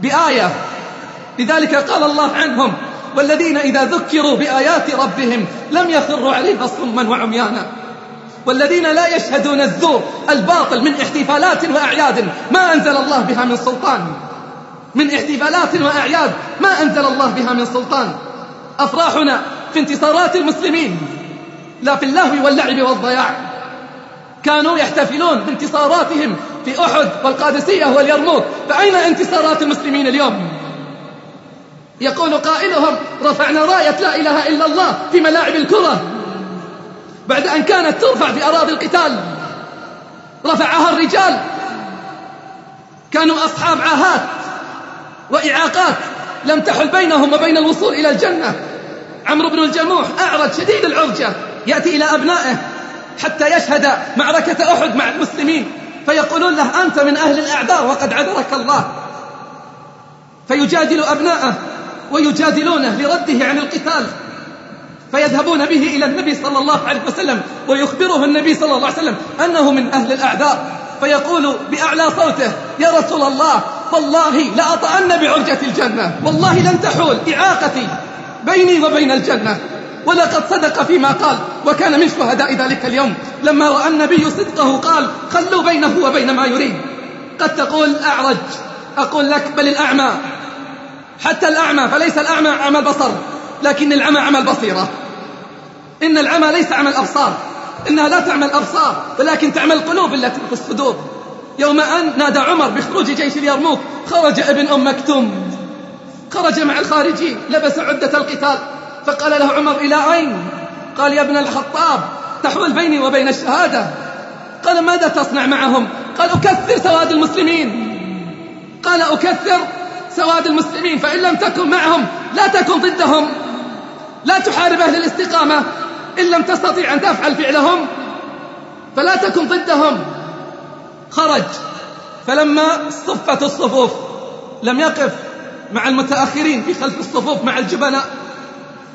بآية. لذلك قال الله عنهم والذين إذا ذكروا بآيات ربهم لم يخروا عليها صما وعميانا. والذين لا يشهدون الزور الباطل من احتفالات وأعياد ما أنزل الله بها من سلطان. من احتفالات وأعياد. ما أنزل الله بها من سلطان. أفراحنا في انتصارات المسلمين. لا في اللهو واللعب والضياع. كانوا يحتفلون بانتصاراتهم في أحد والقادسية واليرموك فأين انتصارات المسلمين اليوم؟ يقول قائلهم رفعنا راية لا إله إلا الله في ملاعب الكرة. بعد أن كانت ترفع في أراضي القتال. رفعها الرجال. كانوا أصحاب عاهات. وإعاقات لم تحل بينهم وبين الوصول إلى الجنة. عمرو بن الجموح أعرج شديد العرجة يأتي إلى أبنائه حتى يشهد معركة أحد مع المسلمين فيقولون له أنت من أهل الأعذار وقد عذرك الله. فيجادل أبناءه ويجادلونه لرده عن القتال فيذهبون به إلى النبي صلى الله عليه وسلم ويخبره النبي صلى الله عليه وسلم أنه من أهل الأعذار فيقول بأعلى صوته يا رسول الله والله لأطأن بعرجة الجنة. والله لن تحول إعاقتي بيني وبين الجنة. ولقد صدق فيما قال وكان من شهداء ذلك اليوم. لما رأى النبي صدقه قال خلوا بينه وبين ما يريد. قد تقول أعرج. أقول لك بل الأعمى. حتى الأعمى فليس الأعمى عمى البصر لكن العمى عمى البصيرة. إن العمى ليس عمى الأبصار. إنها لا تعمل الأبصار ولكن تعمل القلوب التي في الصدور. يوم أن نادى عمر بخروج جيش اليرموك خرج ابن أم مكتوم. خرج مع الخارجين لبس عدة القتال. فقال له عمر إلى أين؟ قال يا ابن الخطاب تحول بيني وبين الشهادة. قال ماذا تصنع معهم؟ قال أكثر سواد المسلمين. قال أكثر سواد المسلمين فإن لم تكن معهم لا تكن ضدهم. لا تحارب أهل الاستقامة. إن لم تستطيع أن تفعل فعلهم فلا تكن ضدهم. خرج. فلما صفت الصفوف لم يقف مع المتأخرين في خلف الصفوف مع الجبناء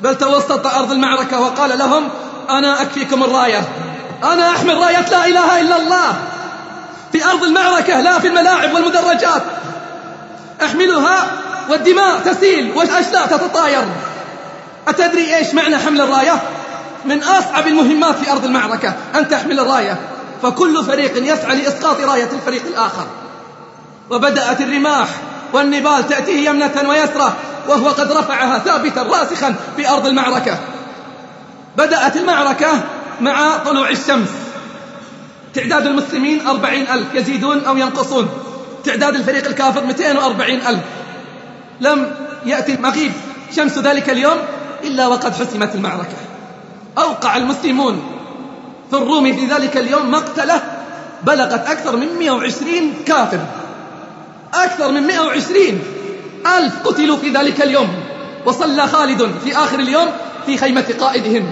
بل توسط أرض المعركة وقال لهم أنا أكفيكم الراية. أنا أحمل راية لا إله إلا الله. في أرض المعركة لا في الملاعب والمدرجات. أحملها والدماء تسيل والأشلاء تتطاير. أتدري إيش معنى حمل الراية؟ من أصعب المهمات في أرض المعركة أن تحمل الراية. فكل فريق يسعى لإسقاط راية الفريق الآخر. وبدأت الرماح والنبال تأتيه يمنة ويسرى وهو قد رفعها ثابتا راسخا في أرض المعركة. بدأت المعركة مع طلوع الشمس. تعداد المسلمين أربعين ألف يزيدون أو ينقصون. تعداد الفريق الكافر 240 ألف. لم يأتي مغيب شمس ذلك اليوم إلا وقد حسمت المعركة. أوقع المسلمون في الروم في ذلك اليوم مقتلة بلغت أكثر من 120 كافر. أكثر من 120 ألف قتلوا في ذلك اليوم. وصلى خالد في آخر اليوم في خيمة قائدهم.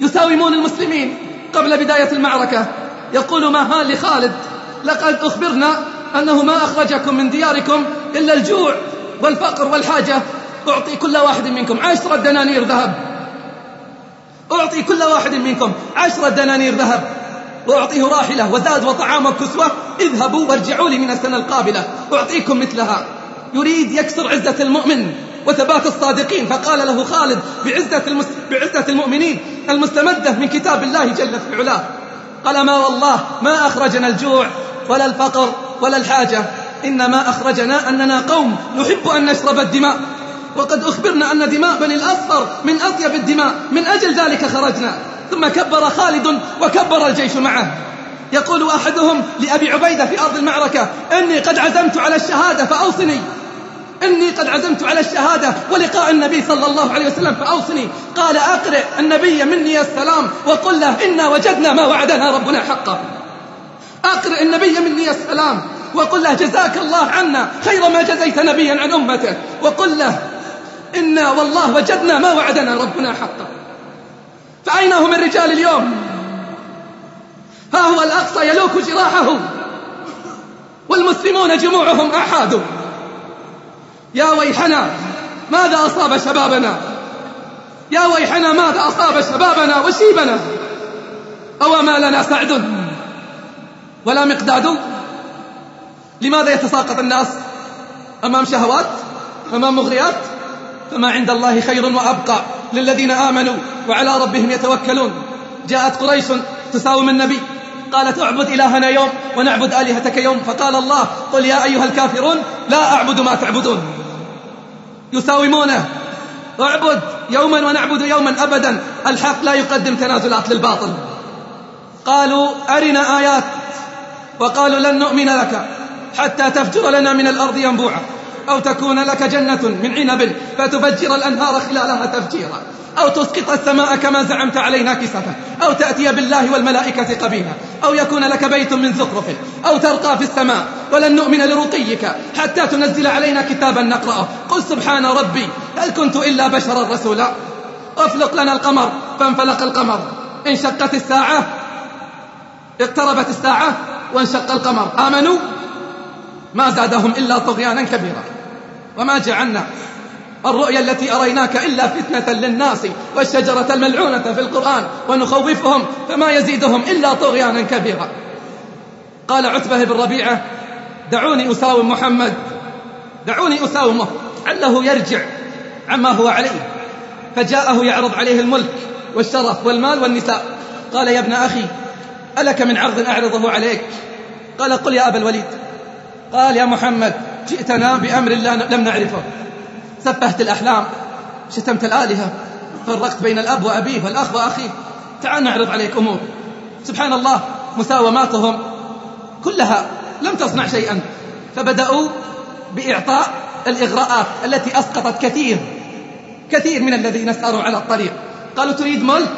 يساومون المسلمين قبل بداية المعركة. يقول ماهان لخالد؟ لقد أخبرنا أنه ما أخرجكم من دياركم إلا الجوع والفقر والحاجة. أعطي كل واحد منكم عشرة دنانير ذهب. أعطي كل واحد منكم عشرة دنانير ذهب. وأعطيه راحلة وزاد وطعام وكسوة. اذهبوا وارجعوا لي من السنة القابلة. أعطيكم مثلها. يريد يكسر عزة المؤمن وثبات الصادقين. فقال له خالد بعزة, المس... بعزة المؤمنين المستمدة من كتاب الله جل في علاه. قال ما والله ما أخرجنا الجوع ولا الفقر ولا الحاجة. إنما أخرجنا أننا قوم نحب أن نشرب الدماء. وقد أخبرنا أن دماء بني الأصفر من أطيب الدماء من أجل ذلك خرجنا. ثم كبر خالد وكبر الجيش معه. يقول أحدهم لأبي عبيدة في أرض المعركة إني قد عزمت على الشهادة فأوصني. إني قد عزمت على الشهادة ولقاء النبي صلى الله عليه وسلم فأوصني. قال أقرئ النبي مني السلام وقل له إنا وجدنا ما وعدنا ربنا حقا. أقرئ النبي مني السلام وقل له جزاك الله عنا خير ما جزيت نبيا عن أمته. وقل له إنا والله وجدنا ما وعدنا ربنا حقا. فأين هم الرجال اليوم؟ ها هو الأقصى يلوك جراحه والمسلمون جموعهم أحادوا يا ويحنا ماذا أصاب شبابنا؟ يا ويحنا ماذا أصاب شبابنا وشيبنا؟ أو ما لنا سعد ولا مقداد؟ لماذا يتساقط الناس؟ أمام شهوات؟ أمام مغريات؟ فما عند الله خير وأبقى للذين آمنوا وعلى ربهم يتوكلون. جاءت قريش تساوم النبي قالت اعبد إلهنا يوم ونعبد آلهتك يوم. فقال الله قل يا أيها الكافرون لا أعبد ما تعبدون. يساومونه اعبد يوما ونعبد يوما أبدا. الحق لا يقدم تنازلات للباطل قالوا أرنا آيات. وقالوا لن نؤمن لك حتى تفجر لنا من الأرض ينبوعا. أو تكون لك جنة من عنب فتفجر الأنهار خلالها تفجيرا. أو تسقط السماء كما زعمت علينا كسفا. أو تأتي بالله والملائكة قبيلا. أو يكون لك بيت من زخرف. أو ترقى في السماء. ولن نؤمن لرقيك حتى تنزل علينا كتابا نقرأه. قل سبحان ربي. هل كنت إلا بشرا رسولا؟ أفلق لنا القمر فانفلق القمر. انشقت الساعة اقتربت الساعة وانشق القمر. آمنوا؟ ما زادهم إلا طغيانا كبيرا. وما جعلنا الرؤيا التي أريناك إلا فتنة للناس والشجرة الملعونة في القرآن ونخوفهم فما يزيدهم إلا طغيانا كبيرا. قال عتبة بن ربيعة دعوني أساوم محمد دعوني أساومه عله يرجع عما هو عليه. فجاءه يعرض عليه الملك والشرف والمال والنساء. قال يا ابن أخي ألك من عرض أعرضه عليك؟ قال قل يا أبا الوليد. قال يا محمد جئتنا بأمر لم نعرفه. سفهت الأحلام شتمت الآلهة فرقت بين الأب وأبيه والأخ وأخيه. تعال نعرض عليك أمور. سبحان الله مساوماتهم كلها لم تصنع شيئا. فبدأوا بإعطاء الإغراءات التي أسقطت كثير. كثير من الذين ساروا على الطريق. قالوا تريد ملك؟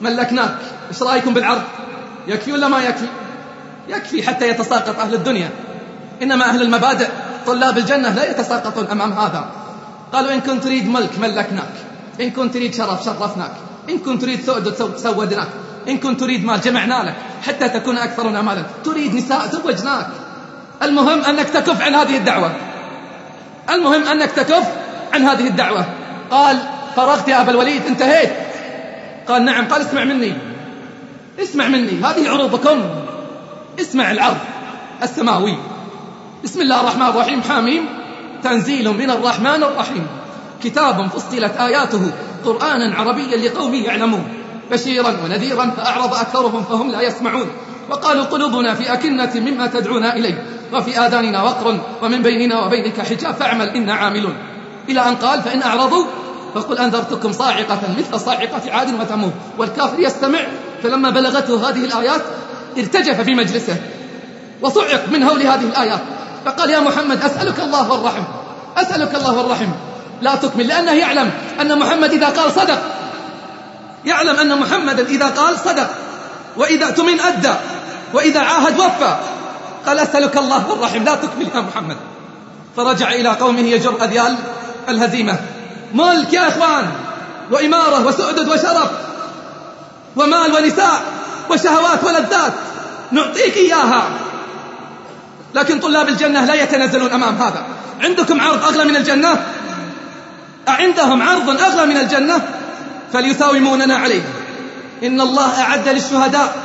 ملكناك. إيش رأيكم بالعرض؟ يكفي ولا ما يكفي؟ يكفي حتى يتساقط أهل الدنيا. إنما أهل المبادئ طلاب الجنة لا يتساقطون أمام هذا. قالوا إن كنت تريد ملك ملكناك إن كنت تريد شرف شرفناك إن كنت تريد سؤدد سودناك إن كنت تريد مال جمعنا لك حتى تكون اكثرنا مالا تريد نساء زوجناك. المهم أنك تكف عن هذه الدعوة. المهم أنك تكف عن هذه الدعوة. قال فرغت يا أبا الوليد انتهيت. قال نعم. قال اسمع مني. اسمع مني. هذه عروضكم. اسمع العرض السماوي. بسم الله الرحمن الرحيم. حاميم تنزيل من الرحمن الرحيم. كتاب فصلت آياته قرآنا عربيا لقوم يعلمون. بشيرا ونذيرا فأعرض أكثرهم فهم لا يسمعون. وقالوا قلوبنا في أكنة مما تدعونا إليه. وفي آذاننا وقر ومن بيننا وبينك حجاب فاعمل إنا عاملون. إلى أن قال فإن أعرضوا فقل أنذرتكم صاعقة مثل صاعقة عاد وثمود. والكافر يستمع. فلما بلغته هذه الآيات ارتجف في مجلسه. وصعق من هول هذه الآيات. فقال يا محمد أسألك الله والرحم أسألك الله والرحم لا تكمل لأنه يعلم أن محمد إذا قال صدق. يعلم أن محمدا إذا قال صدق. وإذا اؤتمن أدى. وإذا عاهد وفى. قال أسألك الله والرحم لا تكمل يا محمد. فرجع إلى قومه يجر أذيال الهزيمة. ملك يا إخوان وإمارة وسؤدد وشرف ومال ونساء وشهوات ولذات. نعطيك إياها. لكن طلاب الجنة لا يتنزلون أمام هذا. عندكم عرض أغلى من الجنة؟ أعندهم عرض أغلى من الجنة؟ فليساوموننا عليه. إن الله أعد للشهداء.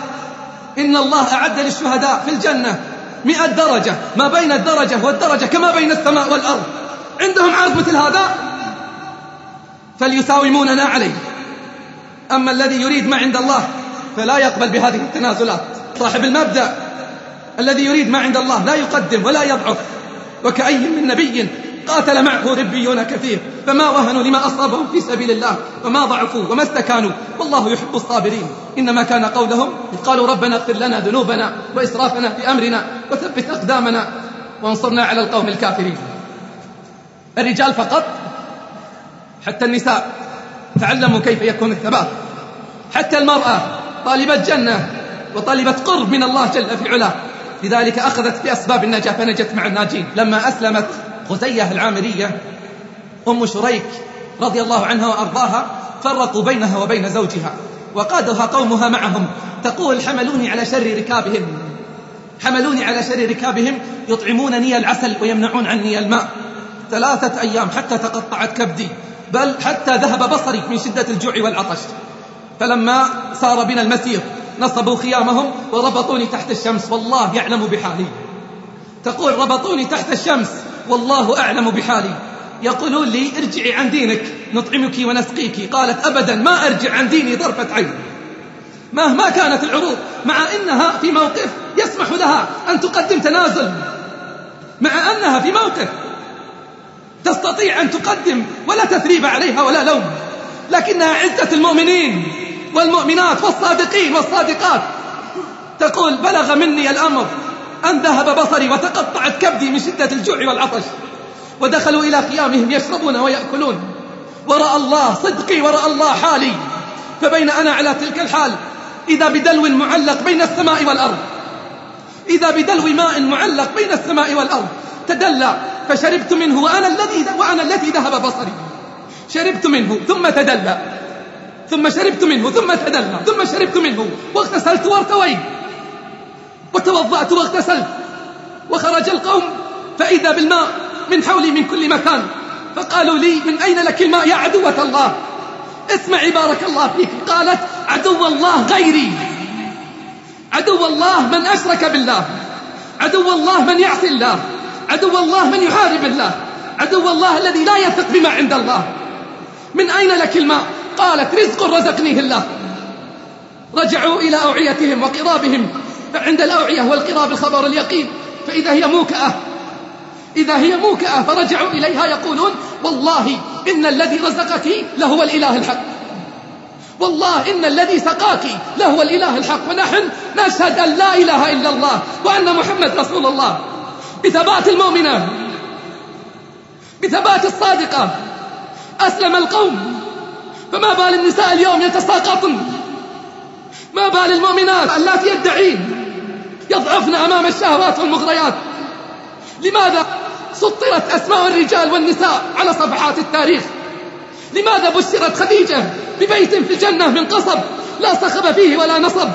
إن الله أعد للشهداء في الجنة مئة درجة. ما بين الدرجة والدرجة كما بين السماء والأرض. عندهم عرض مثل هذا؟ فليساوموننا عليه. أما الذي يريد ما عند الله فلا يقبل بهذه التنازلات. صاحب المبدأ الذي يريد ما عند الله لا يقدم ولا يضعف. وكأي من نبي قاتل معه ربيون كثير. فما وهنوا لما أصابهم في سبيل الله. وما ضعفوا وما استكانوا. والله يحب الصابرين. إنما كان قولهم قالوا ربنا اغفر لنا ذنوبنا وإسرافنا في أمرنا وثبت أقدامنا وانصرنا على القوم الكافرين. الرجال فقط حتى النساء تعلموا كيف يكون الثبات. حتى المرأة طالبة جنة وطالبة قرب من الله جل في علاه. لذلك أخذت بأسباب النجاة فنجت مع الناجين. لما أسلمت غزية العامرية أم شريك رضي الله عنها وأرضاها فرقوا بينها وبين زوجها وقادها قومها معهم. تقول حملوني على شر ركابهم حملوني على شر ركابهم يطعمونني العسل ويمنعون عني الماء. ثلاثة أيام حتى تقطعت كبدي بل حتى ذهب بصري من شدة الجوع والعطش. فلما صار بنا المسير نصبوا خيامهم وربطوني تحت الشمس والله يعلم بحالي. تقول ربطوني تحت الشمس والله أعلم بحالي. يقولون لي ارجعي عن دينك نطعمك ونسقيك. قالت أبدا ما أرجع عن ديني طرفة عين. مهما كانت العروض مع أنها في موقف يسمح لها أن تقدم تنازل. مع أنها في موقف تستطيع أن تقدم ولا تثريب عليها ولا لوم. لكنها عزة المؤمنين. والمؤمنات والصادقين والصادقات. تقول بلغ مني الأمر أن ذهب بصري وتقطعت كبدي من شدة الجوع والعطش ودخلوا إلى خيامهم يشربون ويأكلون. ورأى الله صدقي ورأى الله حالي. فبين أنا على تلك الحال إذا بدلو معلق بين السماء والأرض إذا بدلو ماء معلق بين السماء والأرض تدلى فشربت منه وأنا الذي وأنا الذي ذهب بصري. شربت منه ثم تدلى. ثم شربت منه ثم تدلى ثم شربت منه واغتسلت وارتويت. وتوضأت واغتسلت. وخرج القوم فإذا بالماء من حولي من كل مكان. فقالوا لي من أين لك الماء يا عدوة الله؟ اسمعي بارك الله فيك. قالت عدو الله غيري. عدو الله من أشرك بالله. عدو الله من يعصي الله. عدو الله من يحارب الله. عدو الله الذي لا يثق بما عند الله. من أين لك الماء؟ قالت رزق رزقنيه الله. رجعوا إلى أوعيتهم وقرابهم. فعند الأوعية والقراب الخبر اليقين. فإذا هي موكأة. إذا هي موكأة فرجعوا إليها يقولون والله إن الذي رزقك لهو الإله الحق. والله إن الذي سقاك لهو الإله الحق. ونحن نشهد أن لا إله إلا الله وأن محمد رسول الله. بثبات المؤمنة. بثبات الصادقة. أسلم القوم. فما بال النساء اليوم يتساقطن؟ ما بال المؤمنات اللاتي يدعين يضعفن أمام الشهوات والمغريات. لماذا سطرت أسماء الرجال والنساء على صفحات التاريخ؟ لماذا بشرت خديجة ببيت في الجنة من قصب لا صخب فيه ولا نصب؟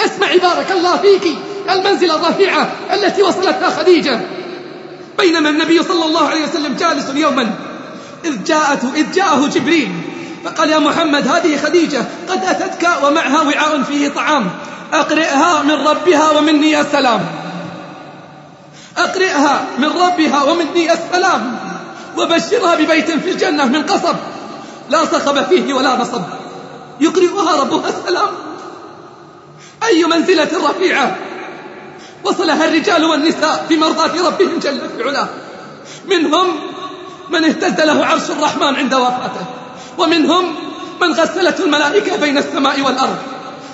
اسمعي بارك الله فيك المنزلة الرفيعة التي وصلتها خديجة. بينما النبي صلى الله عليه وسلم جالس يوما إذ جاءته إذ جاءه جبريل. فقال يا محمد هذه خديجة قد أتتك ومعها وعاء فيه طعام. أقرئها من ربها ومني السلام. أقرئها من ربها ومني السلام. وبشرها ببيت في الجنة من قصب. لا صخب فيه ولا نصب. يقرئها ربها السلام. أي منزلة رفيعة. وصلها الرجال والنساء في مرضاة ربهم جل في علاه. منهم من اهتز له عرش الرحمن عند وفاته. ومنهم من غسلته الملائكة بين السماء والأرض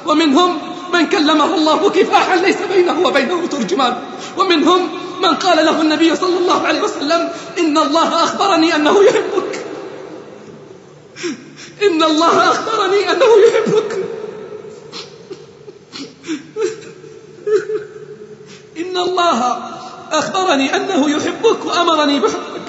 ومنهم من كلمه الله كفاحا ليس بينه وبينه ترجمان ومنهم من قال له النبي صلى الله عليه وسلم إن الله أخبرني أنه يحبك. إن الله أخبرني أنه يحبك. إن الله أخبرني أنه يحبك وأمرني بحبك.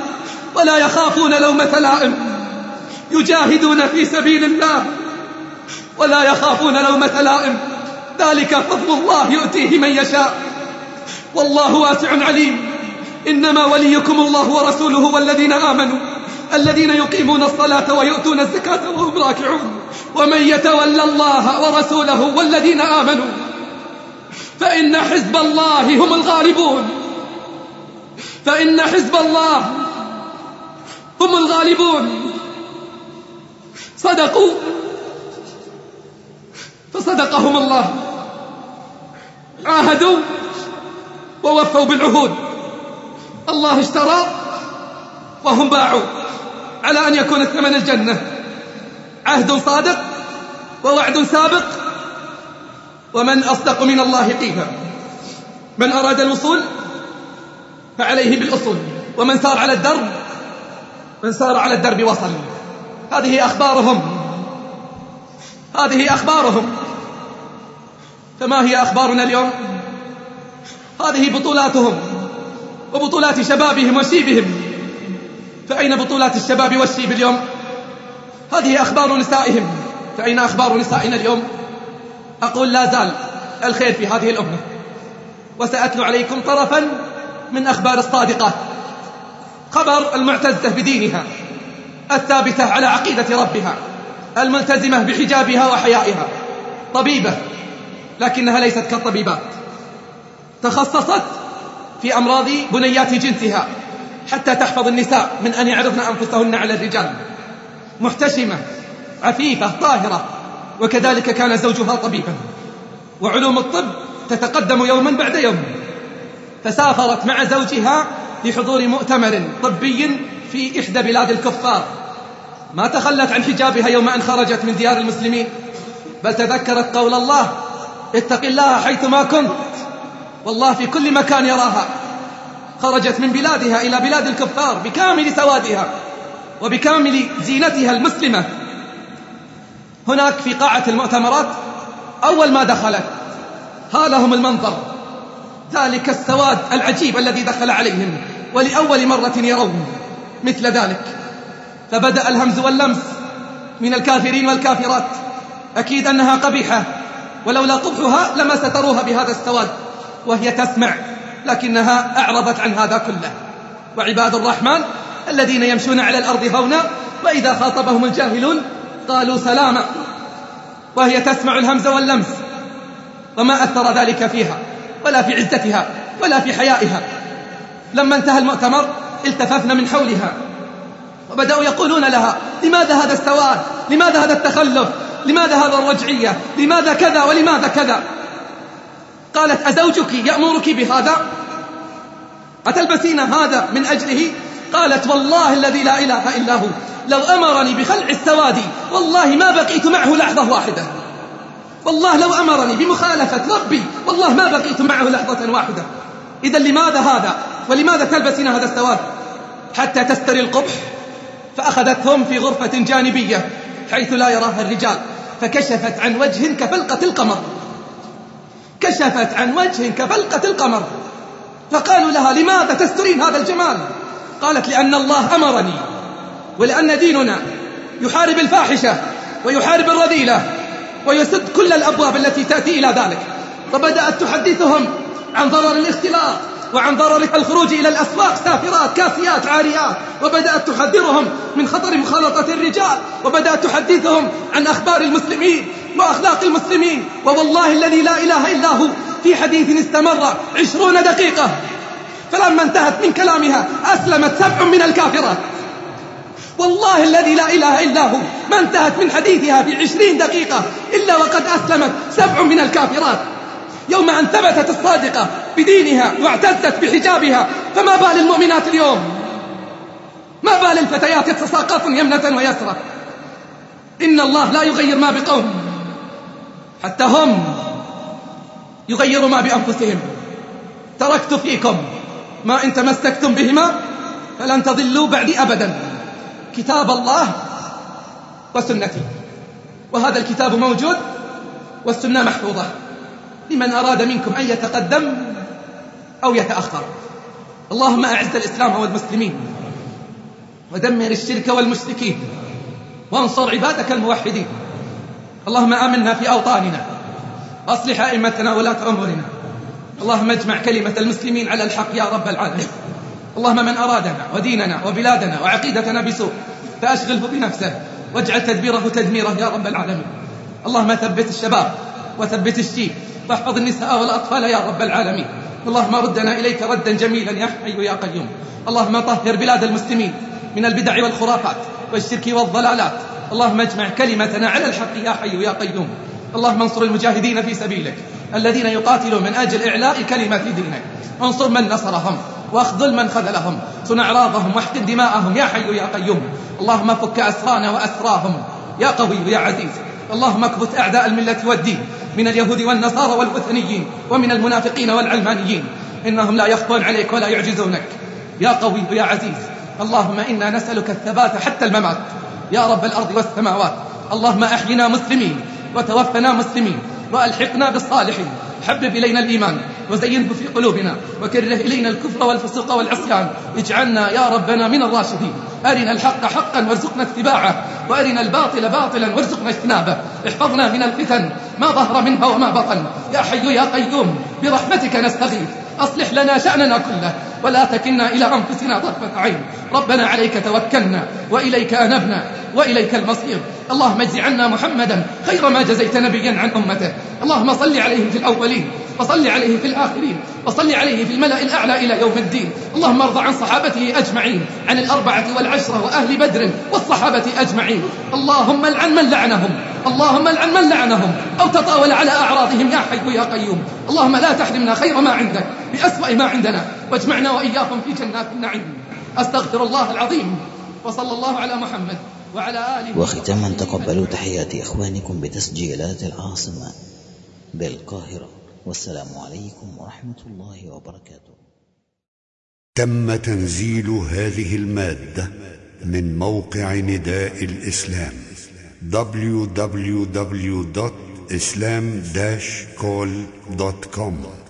ولا يخافون لومة لائم يجاهدون في سبيل الله ولا يخافون لومة لائم ذلك فضل الله يؤتيه من يشاء والله واسع عليم إنما وليكم الله ورسوله والذين آمنوا الذين يقيمون الصلاة ويؤتون الزكاة وهم راكعون ومن يتولى الله ورسوله والذين آمنوا فإن حزب الله هم الغالبون فإن حزب الله هم الغالبون. صدقوا. فصدقهم الله. عاهدوا ووفوا بالعهود. الله اشترى وهم باعوا على أن يكون الثمن الجنة. عهد صادق ووعد سابق. ومن أصدق من الله قيلا. من أراد الوصول فعليه بالأصول. ومن سار على الدرب من سار على الدرب وصل. هذه أخبارهم. هذه أخبارهم. فما هي أخبارنا اليوم؟ هذه بطولاتهم وبطولات شبابهم وشيبهم. فأين بطولات الشباب والشيب اليوم؟ هذه أخبار نسائهم. فأين أخبار نسائنا اليوم؟ أقول لا زال الخير في هذه الأمة. وسأتلو عليكم طرفا من أخبار الصادقات. خبر المعتزة بدينها الثابتة على عقيدة ربها الملتزمة بحجابها وحيائها طبيبة لكنها ليست كالطبيبات. تخصصت في أمراض بنيات جنسها حتى تحفظ النساء من أن يعرضن أنفسهن على الرجال. محتشمة عفيفة طاهرة وكذلك كان زوجها طبيبا. وعلوم الطب تتقدم يوما بعد يوم. فسافرت مع زوجها لحضور مؤتمر طبي في إحدى بلاد الكفار. ما تخلت عن حجابها يوم أن خرجت من ديار المسلمين. بل تذكرت قول الله اتق الله حيثما كنت. والله في كل مكان يراها. خرجت من بلادها إلى بلاد الكفار بكامل سوادها وبكامل زينتها المسلمة. هناك في قاعة المؤتمرات أول ما دخلت هالهم المنظر. ذلك السواد العجيب الذي دخل عليهم. ولأول مرة يرون مثل ذلك. فبدأ الهمز واللمس من الكافرين والكافرات. أكيد أنها قبيحة ولولا قبحها لما ستروها بهذا السواد وهي تسمع لكنها أعرضت عن هذا كله. وعباد الرحمن الذين يمشون على الأرض هونا وإذا خاطبهم الجاهلون قالوا سلاما. وهي تسمع الهمز واللمس. وما أثر ذلك فيها ولا في عزتها ولا في حيائها. لما انتهى المؤتمر التففنا من حولها. وبدأوا يقولون لها لماذا هذا السواد؟ لماذا هذا التخلف؟ لماذا هذا الرجعية؟ لماذا كذا ولماذا كذا؟ قالت أزوجك يأمرك بهذا؟ أتلبسين هذا من أجله؟ قالت والله الذي لا إله إلا هو لو أمرني بخلع السواد والله ما بقيت معه لحظة واحدة. والله لو أمرني بمخالفة ربي والله ما بقيت معه لحظة واحدة. إذا لماذا هذا؟ ولماذا تلبسين هذا السواد؟ حتى تستري القبح. فأخذتهم في غرفة جانبية حيث لا يراها الرجال. فكشفت عن وجه كفلقة القمر. كشفت عن وجه كفلقة القمر. فقالوا لها لماذا تسترين هذا الجمال؟ قالت لأن الله أمرني ولأن ديننا يحارب الفاحشة ويحارب الرذيلة ويسد كل الأبواب التي تأتي إلى ذلك. فبدأت تحدثهم عن ضرر الاختلاط وعن ضرر الخروج إلى الأسواق سافرات كاسيات عاريات. وبدأت تحذرهم من خطر مخالطة الرجال. وبدأت تحدثهم عن أخبار المسلمين وأخلاق المسلمين. ووالله الذي لا إله إلا هو في حديث استمر عشرون دقيقة. فلما انتهت من كلامها أسلمت سبع من الكافرات. والله الذي لا إله إلا هو. ما انتهت من حديثها في عشرين دقيقة إلا وقد أسلمت سبع من الكافرات. يوم أن ثبتت الصادقة بدينها واعتزت بحجابها فما بال المؤمنات اليوم؟ ما بال الفتيات يتساقطن يمنة ويسرى إن الله لا يغير ما بقوم حتى هم يغيروا ما بأنفسهم. تركت فيكم ما إن تمسكتم بهما فلن تضلوا بعدي أبدا. كتاب الله وسنتي. وهذا الكتاب موجود والسنة محفوظة. لمن أراد منكم أن يتقدم أو يتأخر. اللهم أعز الإسلام والمسلمين ودمر الشرك والمشركين وانصر عبادك الموحدين. اللهم آمنا في أوطاننا أصلح أئمتنا ولاة أمورنا. اللهم اجمع كلمة المسلمين على الحق يا رب العالمين. اللهم من أرادنا وديننا وبلادنا وعقيدتنا بسوء فأشغله بنفسه واجعل تدبيره تدميره يا رب العالمين. اللهم ثبت الشباب وثبت الشيب واحفظ النساء والأطفال يا رب العالمين. اللهم ردنا إليك ردا جميلا يا حي يا قيوم. اللهم طهر بلاد المسلمين من البدع والخرافات والشرك والضلالات. اللهم اجمع كلمتنا على الحق يا حي يا قيوم. اللهم انصر المجاهدين في سبيلك الذين يقاتلون من أجل إعلاء كلمة دينك. وانصر من نصرهم واخذل من خذلهم. صن أعراضهم واحقن دماءهم يا حي يا قيوم. اللهم فك أسرانا وأسراهم. يا قوي يا عزيز. اللهم اكبت أعداء الملة والدين. من اليهود والنصارى والوثنيين ومن المنافقين والعلمانيين. إنهم لا يخفون عليك ولا يعجزونك. يا قوي يا عزيز اللهم إنا نسألك الثبات حتى الممات. يا رب الأرض والسماوات. اللهم أحينا مسلمين وتوفنا مسلمين وألحقنا بالصالحين. حبب إلينا الإيمان. وزينه في قلوبنا وكره إلينا الكفر والفسوق والعصيان. اجعلنا يا ربنا من الراشدين. أرنا الحق حقا وارزقنا اتباعه وأرنا الباطل باطلا وارزقنا اجتنابه. احفظنا من الفتن ما ظهر منها وما بطن. يا حي يا قيوم برحمتك نستغيث. أصلح لنا شأننا كله ولا تكلنا إلى أنفسنا طرفة عين. ربنا عليك توكلنا وإليك أنبنا وإليك المصير. اللهم اجز عنا محمدا خير ما جزيت نبيا عن أمته. اللهم صل عليه في الأولين. وصل عليه في الآخرين وصل عليه في الملأ الأعلى إلى يوم الدين. اللهم ارض عن صحابته أجمعين عن الأربعة والعشرة وأهل بدر والصحابة أجمعين. اللهم العن من لعنهم اللهم العن من لعنهم أو تطاول على أعراضهم يا حي يا قيوم. اللهم لا تحرمنا خير ما عندك بأسوأ ما عندنا واجمعنا وإياكم في جنات النعيم. أستغفر الله العظيم وصلى الله على محمد وعلى آله وختاما تقبلوا تحيات إخوانكم بتسجيلات العاصمة بالقاهرة. والسلام عليكم ورحمة الله وبركاته. تم تنزيل هذه المادة من موقع نداء الإسلام www.islam-call.com